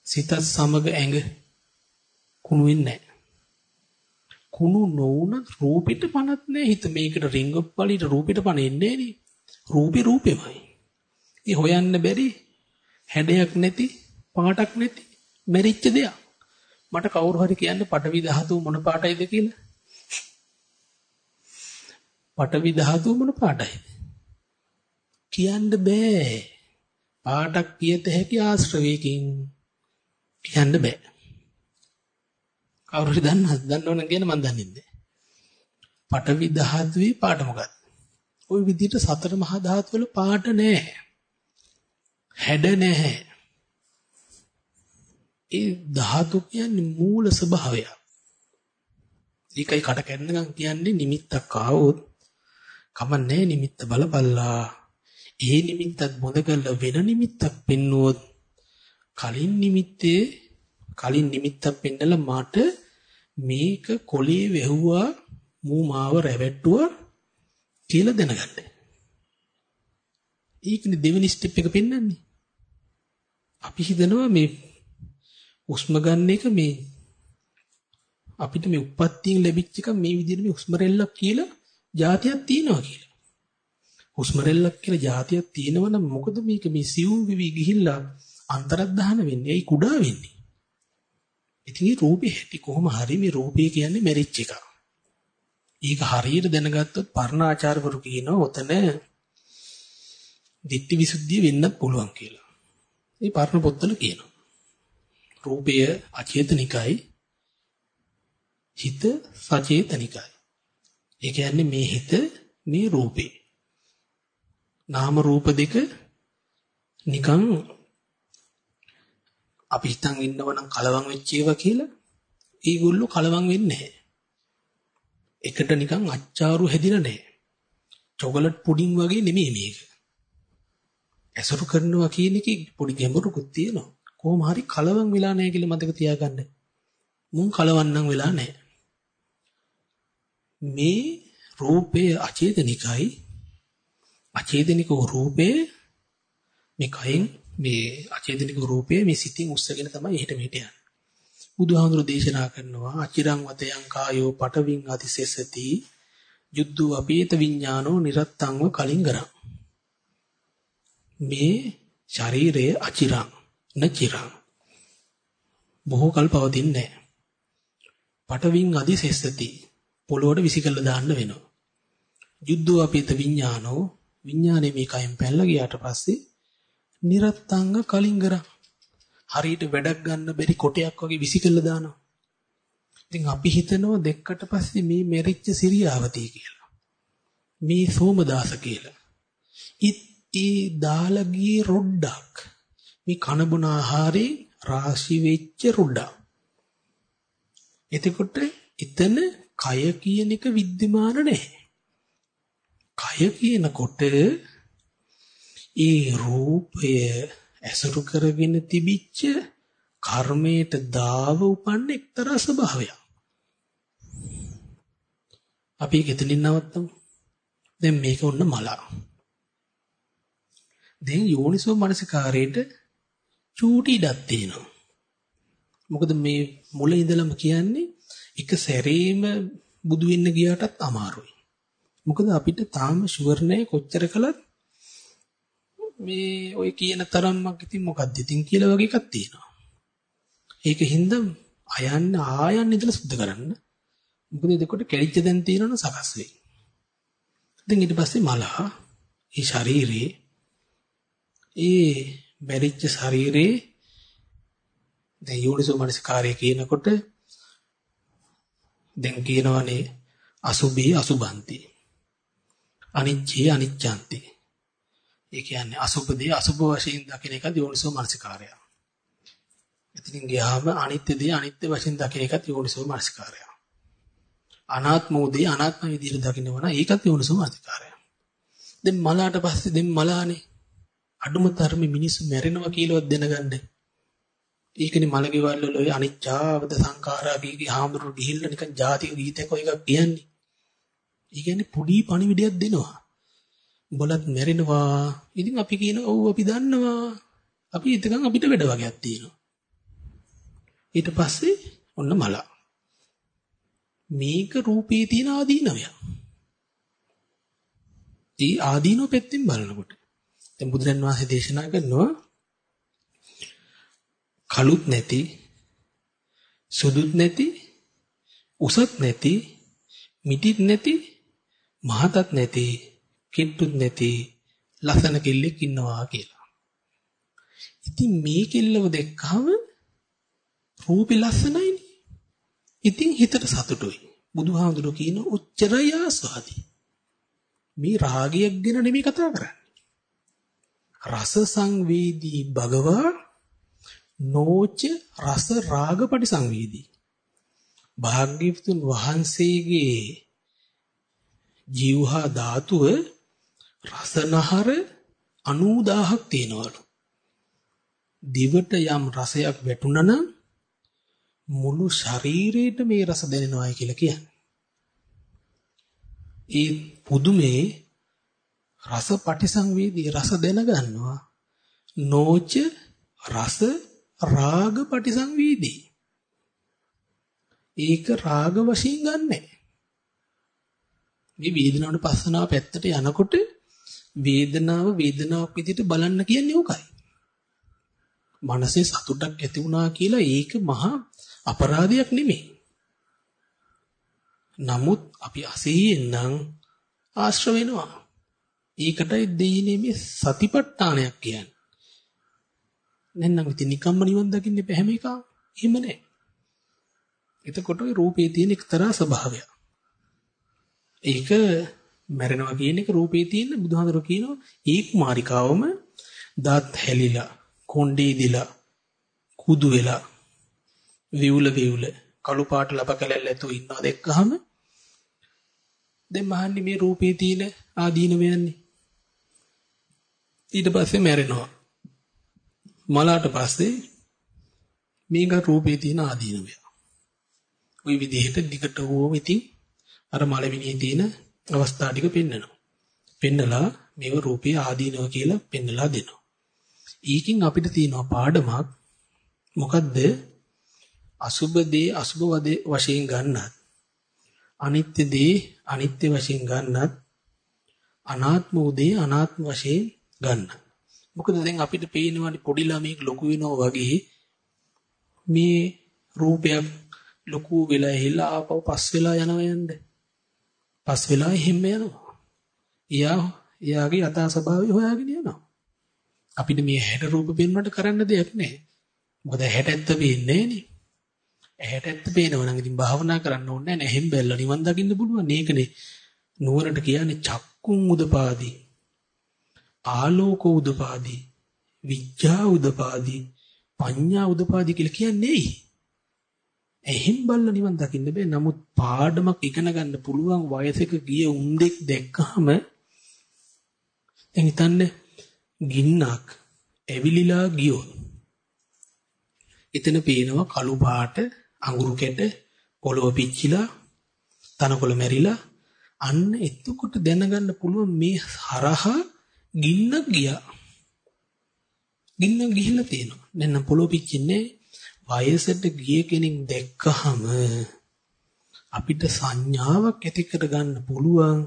සිතත් සමග ඇඟ කුණු වෙන්නේ නැහැ. කුණු නොවුන රූපෙට පණක් නැහැ. හිත මේකට රින්ග් ඔප් වලිට රූපෙට පණ එන්නේ නැහැ රූපේ රූපෙමයි. ඒ හොයන්න බැරි හැඩයක් නැති පාටක් නැති මෙරිච්ච දෙයක්. මට කවුරු හරි කියන්න පටවි ධාතුව මොන පාටයිද කියලා. පටවි ධාතුව මොන පාටයිද? කියන්න බෑ. පාටක් කියත හැකි ආශ්‍රවයකින් කියන්න බෑ. කවුරු හරි දන්නවද? දන්නවනම් කියන මම දන්නේ නැහැ. පටවි ධාතුවේ පාට මොකක්ද? ওই විදිහට සතර මහා ධාතු වල පාට නැහැ. හැඩ නැහැ. ඒ ධාතු කියන්නේ මූල ස්වභාවය. ඒකයි කට කැන්නගම් කියන්නේ නිමිත්තක් ආවොත් කමන්නේ නිමිත්ත බලපල්ලා. ඒ නිමිත්තත් බොඳ කරලා වෙන නිමිත්තක් පෙන්නුවොත් කලින් නිමිත්තේ කලින් නිමිත්තක් පෙන්නලා මට මේක කොලේ වැහුවා මූ මාව රැවට්ටුවා කියලා දැනගන්න. ඒකනේ දෙවෙනි ස්ටෙප් එක පෙන්වන්නේ. අපි හිතනවා මේ උස්ම ගන්න එක මේ අපිට මේ උප්පත්තියෙන් ලැබිච්ච එක මේ විදිහට මේ උස්ම රෙල්ලක් කියලා જાතියක් තියෙනවා කියලා. උස්ම රෙල්ලක් කියලා જાතියක් තියෙනවනම් මොකද මේක මේ සිවුම් විවි ගිහිල්ලා අන්තරද්දාන වෙන්නේ? ඒයි කුඩා වෙන්නේ. ඉතින් මේ රූපේ හැටි කොහොම හරි මේ රූපේ කියන්නේ මෙරිච් එකක්. ඒක හරියට දැනගත්තොත් පර්ණාචාර්යවරු කියනවා ඔතන ditthi visuddhiය වෙන්නත් පුළුවන් කියලා. මේ පර්ණ පොත්වල කියනවා. රූපය අචේතනිකයි හිත සචේතනිකයි. ඒ කියන්නේ මේ හිත මේ රූපේ. නාම රූප දෙක නිකන් අපි හිතන් ඉන්නවනම් කලවම් වෙච්ච ඒවා කියලා ඒගොල්ලෝ කලවම් වෙන්නේ නැහැ. එකට නිකන් අච්චාරු හැදිලා නැහැ. චොකලට් පුඩින් වගේ නෙමෙයි මේක. ඇසුරු කරනවා කියන එකේ පොඩි ගැඹුරකුත් තියෙනවා. කොහොම හරි කලවම් වෙලා නැහැ කියලා මතක තියාගන්න. මුන් කලවන්නම් වෙලා නැහැ. මේ රූපය අචේතනිකයි අචේතනික රූපේ මේ කයින් මේ අචේතනික රූපය මේ සිතින් උස්සගෙන තමයි එහෙට මෙහෙට යන්නේ. බුදුහාමුදුරු දේශනා කරනවා අචිරං වතයන් කායෝ පටවින් අතිසෙසති යුද්ධු අපේත විඥානෝ නිරත්තංව කලින් කරා. මේ ශරීරය අචිරං නචිරං බොහෝ කල් පවතින්නේ නැහැ. පටවින් අදිසෙසති පොළොවට විසිකලා දාන්න වෙනවා. යුද්ධෝ අපේත විඥානෝ විඥානේ මේ කයෙන් පැනලා ගියාට පස්සේ නිරත්තංග කලින්ගරා. හරියට වැඩක් ගන්න බැරි කොටයක් වගේ විසිකල්ල දානවා. ඉතින් අපි හිතනවා දෙක්කට පස්සේ මේ මෙරිච්ච සිරියාවතී කියලා. මේ සෝමදාස කියලා. ඉතී දාලගී රොඩ්ඩක්. මේ කනබුන ආහාරේ රාශි වෙච්ච රොඩක්. එතකොට එතන කය කියන එක විද්‍යමාන නැහැ. කය කියනකොට ඒ රූපය ඇසුරු කරගෙන තිබිච්ච කර්මයට දාව උපන්න එක්තරා ස්වභාවයක්. අපි ඒක එතනින් නවත්තමු. දැන් මේක ඔන්න මල. දැන් යෝනිසෝ මනසිකාරයට චූටි ඉඩක් තියෙනවා. මොකද මේ මුල ඉඳලම කියන්නේ එක සැරේම බුදු වෙන්න ගියාටත් අමාරුයි. මොකද අපිට තාම ෂුවර් නැහැ කොච්චර කළත් මේ ඔය කියන තරම්මක් ඉතින් මොකද්ද ඉතින් කියලා වගේ එකක් තියෙනවා. ඒක හින්දා අයන්න ආයන්න ඉඳලා සුද්ධ කරන්න. මොකද එතකොට කැලිච්ච දැන් තියෙනවනේ සකස් වෙයි. ඉතින් ඊට පස්සේ මලහ ඒ ශරීරේ ඒ බැරිච්ච ශරීරේ දැන් යෝනිසෝ මනසිකාරය කියනකොට දැන් කියනවනේ අසුභී අසුභන්ති අනිච්චේ අනිච්ඡanti. ඒ කියන්නේ අසුබදී අසුබ වශයෙන් දකින එක යෝනිසෝ මනසිකාරය. එතනින් ගියාම අනිත්‍යදී අනිත්‍ය වශයෙන් දකින එකත් යෝනිසෝ මනසිකාරය. අනාත්මෝදී අනාත්ම විදිහට දකින්නවා ඒකත් යෝනිසෝ මනසිකාරය. දැන් මලාට පස්සේ දැන් මලානේ අඩුම තරමේ මිනිස්සු මැරෙනවා කියලාවත් දැනගන්න. ඒකනේ මලකෙවල් වල ඔය අනිච්චාවද සංඛාරා කීකී හාමුදුරු ගිහිල්ලා නිකන් ජාතික ගීතයක් ඔය එකක් කියන්නේ. ඒ කියන්නේ පොඩි පණිවිඩයක් දෙනවා. උඹලත් මැරෙනවා. ඉතින් අපි කියන ඔව් අපි දන්නවා. අපි ඉතකන් අපිට වැඩ වගේක් තියෙනවා. ඊට පස්සේ ඔන්න මල. මේක රූපේ තියෙන ආදීනවය. ඊ ආදීනව පැත්තෙන් බලනකොට දැන් බුදුරන් වහන්සේ දේශනා කරනවා කළුත් නැති සුදුත් නැති උසත් නැති මිටිත් නැති මහතත් නැති කිට්ටුත් නැති ලස්සන කෙල්ලෙක් ඉන්නවා කියලා. ඉතින් මේ කෙල්ලව දැක්කම රූපේ ලස්සනයිනේ. ඉතින් හිතට සතුටුයි. බුදුහාමුදුරුවෝ කියන උච්චරය ආස්වාදී. මේ රාගයක් ගැන නෙමෙයි කතා කරන්නේ. රස සංවේදී භගවා නෝච රස රාග පරිසංවේදී. භාග්‍යවතුන් වහන්සේගේ ජීවහා ධාතුව රසනහර 90000ක් තියෙනවලු. දිවට යම් රසයක් වැටුණා නම් මුළු ශරීරයට මේ රස දැනෙනවායි කියලා කියන්නේ. ඒ පුදුමේ රස පටිසංවේදී රස දැනගන්නවා. නෝච රස රාග පටිසංවේදී. ඒක රාග වශයෙන් ගන්නෑ. මේ වේදනාවට පස්සනාව පැත්තට යනකොට වේදනාව වේදනාවක් විදිහට බලන්න කියන්නේ ඕකයි. මනසේ සතුටක් ඇති වුණා කියලා ඒක මහා අපරාධයක් නෙමෙයි. නමුත් අපි අසීයෙන් නම් ආශ්‍රව වෙනවා. ඒකටයි දෙයිනේ මේ සතිපට්ඨානයක් කියන්නේ. නැත්නම් ඉතින් නිකම්ම නිවන් දකින්න බැහැ හැම එකම. එහෙම නැහැ. එතකොට ওই රූපේ තියෙන එක්තරා ස්වභාවයක්. ඒක මැරෙනවා කියන එක රූපේ තියෙන බුදුහාමර කියනවා. ඒ කුමාරිකාවම දත් හැලිලා කොණ්ඩේ දිලා කුදු වෙලා විවුල විවුල කළු පාට ලබ කැලැල්ල ඇතුව ඉන්නවා. දැක්කහම දැන් මහන්නේ මේ රූපේ තියෙන ආදීනව යන්නේ. ඊට පස්සේ මැරෙනවා. මලාට පස්සේ මේක රූපේ තියෙන ආදීනවය. ওই විදිහට දිගට වුවම ඉතින් අර මලවිනියේ තියෙන අවස්ථා ටික පෙන්නනවා. පෙන්නලා මේව රූපේ ආදීනව කියලා පෙන්නලා දෙනවා. ඊකින් අපිට තියෙනවා පාඩමක් මොකද්ද? අසුබ දේ අසුබ වශයෙන් ගන්නත් අනිත්‍ය දේ අනිත්‍ය වශයෙන් ගන්නත් අනාත්ම උදේ අනාත්ම වශයෙන් ගන්න. මොකද දැන් අපිට පේනවානේ පොඩි ළමයෙක් ලොකු වෙනවා වගේ මේ රූපයක් ලොකු වෙලා ඇහිලා ආපහු පස් වෙලා යනවා යන්නේ. පස් වෙලා එහෙම යනවා. එයා එයාගේ යථා ස්වභාවය හොයාගෙන යනවා. අපිට මේ හැඩ රූප පෙන්වන්නට කරන්න දෙයක් නැහැ. මොකද හැඩ ඇත්ත පේන්නේ නෑනේ. ඇහැට ඇත්ත පේනවා නම් ඉතින් භාවනා කරන්න ඕනේ නැහැ. එහෙන් බැලලා නිවන් දකින්න පුළුවන්. මේකනේ නුවරට කියන්නේ චක්කුම් උදපාදී. ආලෝක උදපාදී. විඥා උදපාදී. පඤ්ඤා උදපාදී කියලා කියන්නේ එහෙන් බල්ල නිවන් දකින්න බෑ. නමුත් පාඩමක් ඉගෙන ගන්න පුළුවන් වයසක ගිය උන්දෙක් දැක්කහම දැන් හිතන්න ගින්නක් ඇවිලිලා ගියොත් එතන පේනවා කළු පාට අඟුරු කැට පොළොව පිච්චිලා තනකොළ මැරිලා අන්න එතකොට දැනගන්න පුළුවන් මේ හරහා ගින්න ගියා. ගින්න ගිහිල්ලා තියෙනවා. දැන් පොළොව පිච්චින්නේ වයසට ගිය කෙනෙක් දැක්කහම අපිට සංඥාවක් ඇති කරගන්න පුළුවන්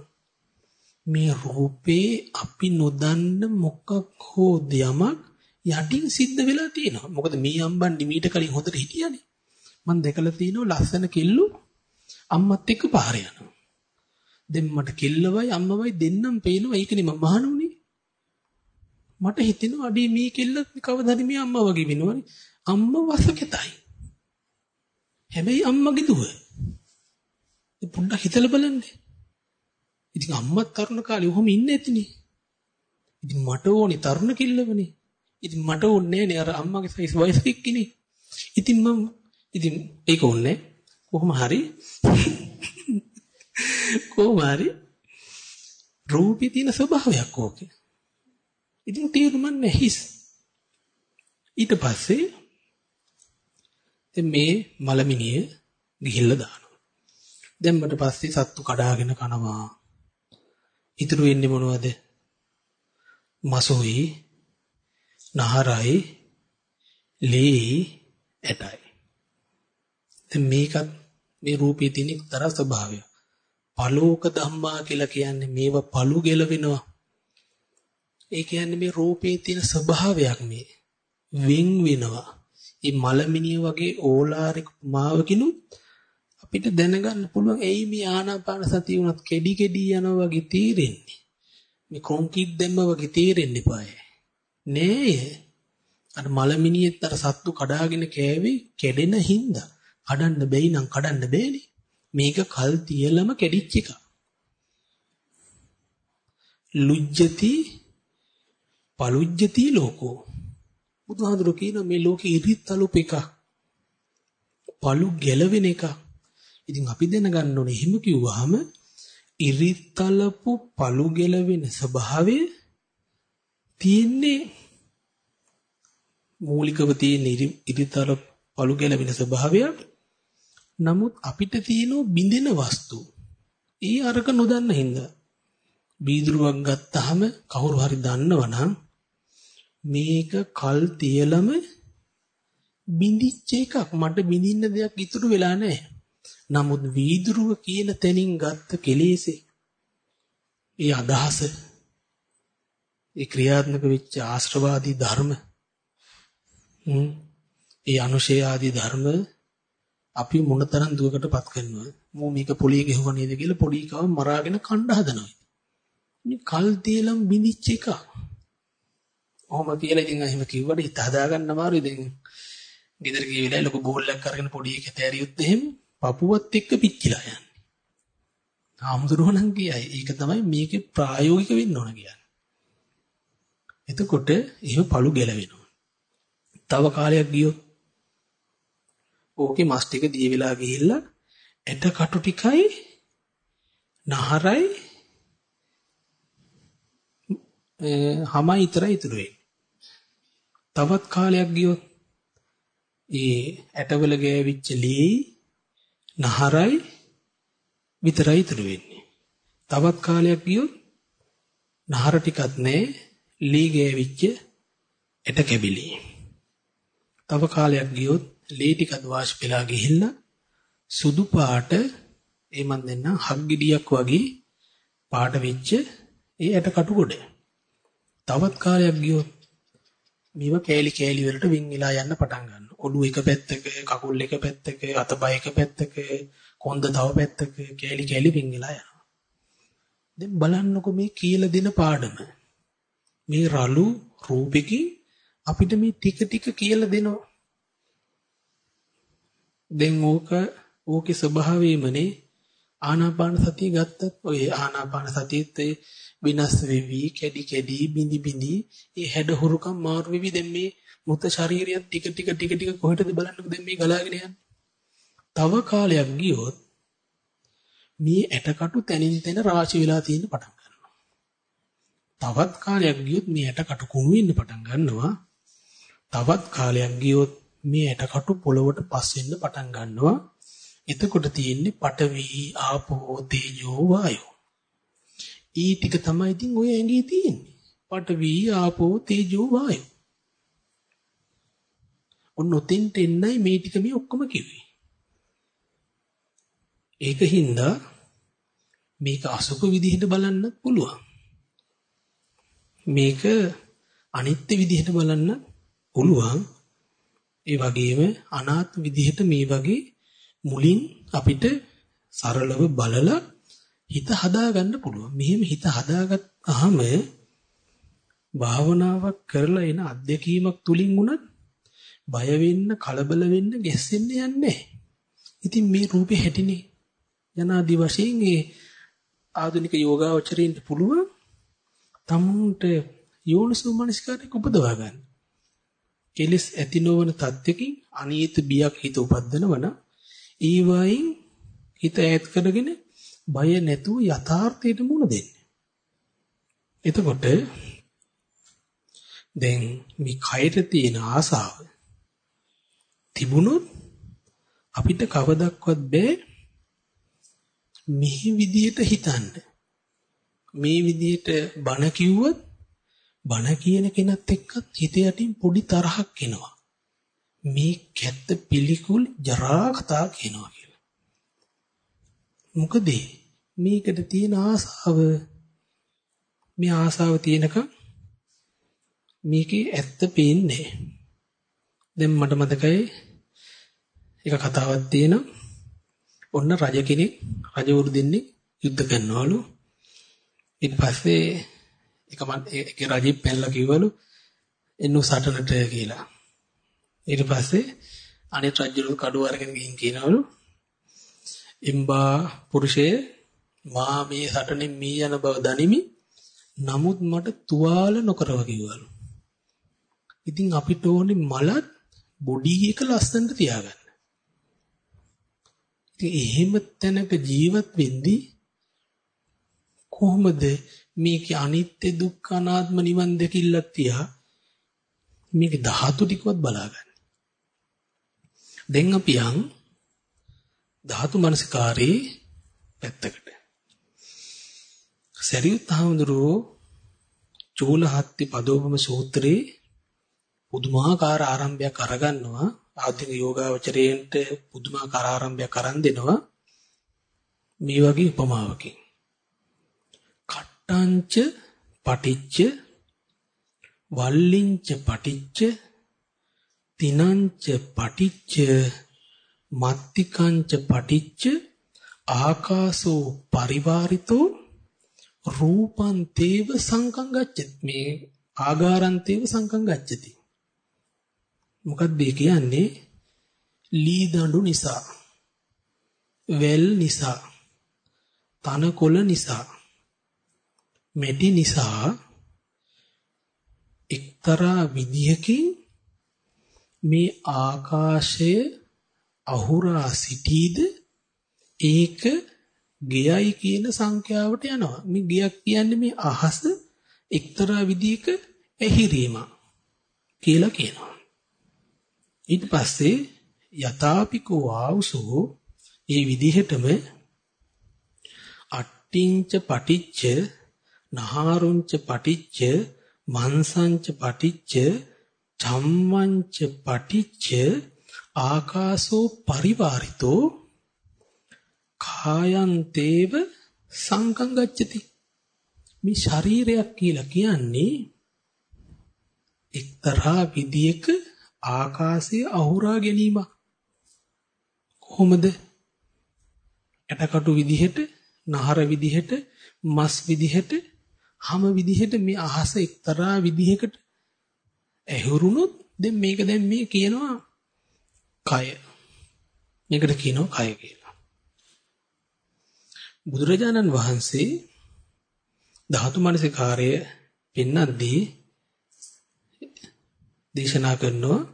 මේ රූපේ අපි නොදන්න මොකක් හෝ යමක් යටින් සිද්ධ වෙලා තියෙනවා. මොකද මේ අම්බන් නිමීට කලින් හොඳට හිටියානේ. මම දැකලා තියෙනවා ලස්සන කෙල්ලු අම්මත් එක්ක පාර යනවා. දැන් මට කෙල්ලවයි අම්මවයි දෙන්නම් පේනවා ඒකනේ මම මහණුනේ. මට හිතෙනවා අඩේ මේ කෙල්ල කවදාද මේ අම්මා වගේ වෙනවනේ. අම්මා වසකෙතයි. හැබැයි අම්මගේ දුව. ඒ පොඩ්ඩක් හිතලා බලන්න. ඉතින් අම්මත් තරුණ කාලේ ඔහොම ඉන්නේ නැතිනේ. ඉතින් මට ඕනේ තරුණ කෙල්ලවනේ. ඉතින් මට ඕනේ නෑ අර අම්මගේ සයිස් වයසක ඉන්නේ. ඉතින් මම ඉතින් ඒක ඕනේ කොහොම හරි කොහොම හරි රූපේ තියෙන ස්වභාවයක් ඕකේ. ඉතින් තේරුම් නැහිස්. ඊට පස්සේ මේ මලමිනිය ගිහිල්ලා දානවා. දැම්මට පස්සේ සත්තු කඩාගෙන කනවා. ඉතුරු වෙන්නේ මොනවද? මසොයි, නහරයි, ලේ, ඇටයි. දැන් මේකත් මේ රූපේ තියෙන එක්තරා ස්වභාවය. පලෝක ධම්මා කියලා කියන්නේ මේව පළු ගෙලවෙනවා. ඒ කියන්නේ මේ රූපේ තියෙන ස්වභාවයක් මේ. වෙන් වෙනවා. මේ මලමිනිය වගේ ඕලාරික මාවකිනුත් අපිට දැනගන්න පුළුවන් එයි මේ ආනාපාන සතිය උනත් කෙඩි කෙඩි යනවා වගේ තීරෙන්නේ. මේ කොන්ක්‍රීට් දැම්ම වගේ තීරෙන්න එපායි. නෑ. අර මලමිනියෙත් අර සත්තු කඩාගෙන කෑවේ කැඩෙන හින්දා. කඩන්න බැයි නම් කඩන්න බෑනේ. මේක කල් තියලම කැඩිච්ච එක. ලුජ්ජති පලුජ්ජති ලෝකෝ. බුදුහාඳුර කියන මේ ලෝකේ ඉරිත්තලුප එක. පලු ගැලවෙන එක. ඉතින් අපි දැනගන්න ඕනේ එහෙම කිව්වහම ඉරිත්තලපු පලු ගැලවෙන ස්වභාවය තියෙන්නේ මූලිකව තියෙන ඉරිත්තල පලු ගැලවෙන ස්වභාවයක් නමුත් අපිට තියෙන බින්දෙන වස්තු. ඒ අරක නොදන්න හින්දා. බීදුරුවක් ගත්තාම කවුරු හරි දන්නවනම් මේක කල් තියලම බින්දිච්ච එකක් මට බින්දින්න දෙයක් ඉතුරු වෙලා නැහැ. නමුත් වීදුරුව කියන තැනින් ගත්ත කෙලෙසේ ඒ අදහස ඒ ක්‍රියාත්මක වෙච්ච ආශ්‍රවාදී ධර්ම ඒ අනුශය ආදී ධර්ම අපි මොනතරම් දුවකටපත් කරනවද? මෝ මේක පොලිය ගෙහුවා නේද කියලා පොඩි කව මරාගෙන කණ්ඩ හදනවා. මේ කල් තියලම් බිඳිච්ච එක. ඔහොම කියලා ඉතින් එහෙම කිව්වට හිත හදාගන්න අමාරුයි දැන්. ගෙදර ගිය වෙලාවේ ලොකු බෝල්ලක් අරගෙන පොඩි එකේ තෑරියොත් එහෙම පපුවත් එක්ක පිච්චිලා යන්නේ. ආමුදුරෝණන් කියයි. ඒක තමයි මේකේ ප්‍රායෝගික වෙන්න ඕන කියන්නේ. එතකොට එහෙම පළු ගැලවෙනවා. තව කාලයක් ගියොත් ඕකේ මස් ටික දී වෙලා ගිහිල්ලා ඇට කටු ටිකයි නහරයි හමයි විතරයි ඉතුරු වෙන්නේ. තවත් කාලයක් ගියොත් ඒ ඇටවල ගෑවිච්ච ලී නහරයි විතරයි ඉතුරු වෙන්නේ. තවත් කාලයක් ගියොත් නහර ටිකක් නැහැ ලී ගෑවිච්ච ඇට කැබිලි. තව කාලයක් ගියොත් ලී ටිකක් වාෂ් වෙලා ගිහිල්ලා සුදු පාට ඒ මන් දෙන්න හග්ගිඩියක් වගේ පාට වෙච්ච ඒ ඇට කටු ගොඩ. තවත් කාලයක් ගියොත් මේව කෑලි කෑලි වලට වින් වෙලා යන්න පටන් ගන්නවා. ඔළුව එක පැත්තක, කකුල් එක පැත්තක, අතපය එක පැත්තක, කොන්ද තව පැත්තක කෑලි කෑලි වින් වෙලා යනවා. දැන් බලන්නකො මේ කියලා දෙන පාඩම. මේ රළු රූපෙකින් අපිට මේ ටික ටික කියලා දෙනවා. දැන් ඕක ඕකේ ස්වභාවයමනේ ආනාපාන සතිය ගත්තත් ඔය ආනාපාන සතියෙත් විනාශ වෙවි කැඩි කැඩි බිඳි බිඳි ඒ හැඩ හුරුකම් මාරු වෙවි. දැන් මේ මුත ශරීරයත් ටික ටික ටික ටික කොහෙටද බලන්නකෝ දැන් මේ ගලාගෙන යන්නේ? තව කාලයක් ගියොත් මේ ඇටකටු තනින් තන රාශි වෙලා තියෙන පටන් ගන්නවා. තවත් කාලයක් ගියොත් මේ ඇටකටු කුණු වෙන්න පටන් ගන්නවා. තවත් කාලයක් ගියොත් මේ ඇටකටු පොළවට පස් වෙන්න පටන් ගන්නවා. එතකොට තියෙන්නේ පඨවි ආපෝ තේජෝ වායෝ. ඊ ටික තමයි ඉතින් ඔය ඇඟේ තියෙන්නේ. පඨවි ආපෝ තේජෝ වායෝ. ඔන්න ඔතෙන්ට එන්නයි මේ ටික මේ ඔක්කොම කිව්වේ. ඒකින්ද මේක අසුක විදිහට බලන්නත් පුළුවන්. මේක අනිත්‍ය විදිහට බලන්න පුළුවන්. ඒ වගේම අනාත්ම විදිහට මේ වගේ මුලින් අපිට සරලව බලලා හිත හදාගන්න පුළුවන්. මෙහෙම හිත හදාගත්තාම භාවනාවක් කරලා එන අත්දැකීමක් තුලින් උනත් බය වෙන්න, කලබල වෙන්න, ගැස්සෙන්න යන්නේ ඉතින් මේ රූපේ හැටිනේ යනාදි වශයෙන් ඒ ආධුනික යෝගාවචරයින්ට පුළුවන් තමුන්ට යෝනිසෝ මනස්කාරයක් උපදවා ගන්න. කෙලස් ඇති නොවන තත්ත්වකින් අනීත බියක් හිත උපද්දනවන ඊවයින් හිත ඈත් කරගෙන බය නැතුව යථාර්ථයට මුහුණ දෙන්න. එතකොට දැන් මේ කයට තියෙන ආසාව තිබුණොත් අපිට කවදක්වත් බෑ මේ විදියට හිතන්න. මේ විදියට බන කිව්වොත් බන කියන කෙනත් එක්කත් හිත යටින් පොඩි තරහක් එනවා. මේ කැත්ත පිළිකුල් ජරා කතා කියනවා කියලා. මොකද? මේකට තියෙන ආසාව. මේ ආසාව තියෙනකම් මේකේ ඇත්ත පේන්නේ දැන් මට මතකයි එක කතාවක් තියෙනවා. ඔන්න රජ කෙනෙක් රජවරු දෙන්නේ යුද්ධ කරනවලු. ඊට පස්සේ එක මන් එක රජෙක් පැනලා කිව්වලු එන්නු සටනට කියලා. ඊට පස්සේ අනිත් රජුරු කඩුව අරගෙන ගිහින් කියනවලු එම්බා පුරුෂය මා මේ සටනෙන් මී යන බව දනිමි. නමුත් මට තුවාල නොකරව කිව්වලු. ඉතින් අපිට ඕනේ මලත් බොඩි එක ලස්සනට තියාගන්න. ඉතින් එහෙම තැනක ජීවත් වෙද්දී කොහොමද මේකේ අනිත්‍ය දුක්ඛ අනාත්ම නිවන් දෙකිල්ලක් තියා මේක ධාතු ටිකවත් බලාගන්න. දැන් අපි යන් ධාතු මනසකාරේ පැත්තකට. සරියුත් හාමුදුරුවෝ චූලහත්ති පදෝපම සූත්‍රයේ පුදුමාකාර ආරම්භයක් අරගන්නවා. ආධුනික යෝගාවචරයන්ට පුදුමාකාර ආරම්භයක් අරන් දෙනවා. මේ වගේ උපමාවකින්. කට්ටංච පටිච්ච වල්ලිංච පටිච්ච තිනංච පටිච්ච මත්තිකංච පටිච්ච ආකාසෝ පරිවාරිතෝ රූපං තේව සංකං ගච්ඡති. මේ ආගාරං තේව සංකං ගච්ඡති. මොකක්ද මේ කියන්නේ? ලී දඬු නිසා වෙල් නිසා තනකොළ නිසා මෙඩි නිසා එක්තරා විදිහකින් මේ ආකාශය අහුරා සිටීද ඒක ගියයි කියන සංඛ්‍යාවට යනවා. මේ ගියක් කියන්නේ මේ අහස එක්තරා විදිහක ඇහිරීම කියලා කියනවා. ඊට පස්සේ යතාපිකෝ ආවුසෝ ඒ විදිහටම අට්ටිංච පටිච්ච නහාරුංච පටිච්ච මන්සංච පටිච්ච චම්මංච පටිච්ච ආකාසෝ පරිවාරිතෝ කායන්තේව සංකං ගච්ඡති. මේ ශරීරයක් කියලා කියන්නේ එක්තරා විදියක ආකාශයේ අහුරා ගැනීමක්. කොහොමද? ඇටකටු විදිහට නහර විදිහට මස් විදිහට හැම විදිහට මේ අහස එක්තරා විදිහකට ඇහුරුනොත් දැන් මේක දැන් මේ කියනවා කය මේකට කියනවා කය කියලා බුදුරජාණන් වහන්සේ ධාතු මනසිකාරය පෙන්නද්දී දේශනා කරනවා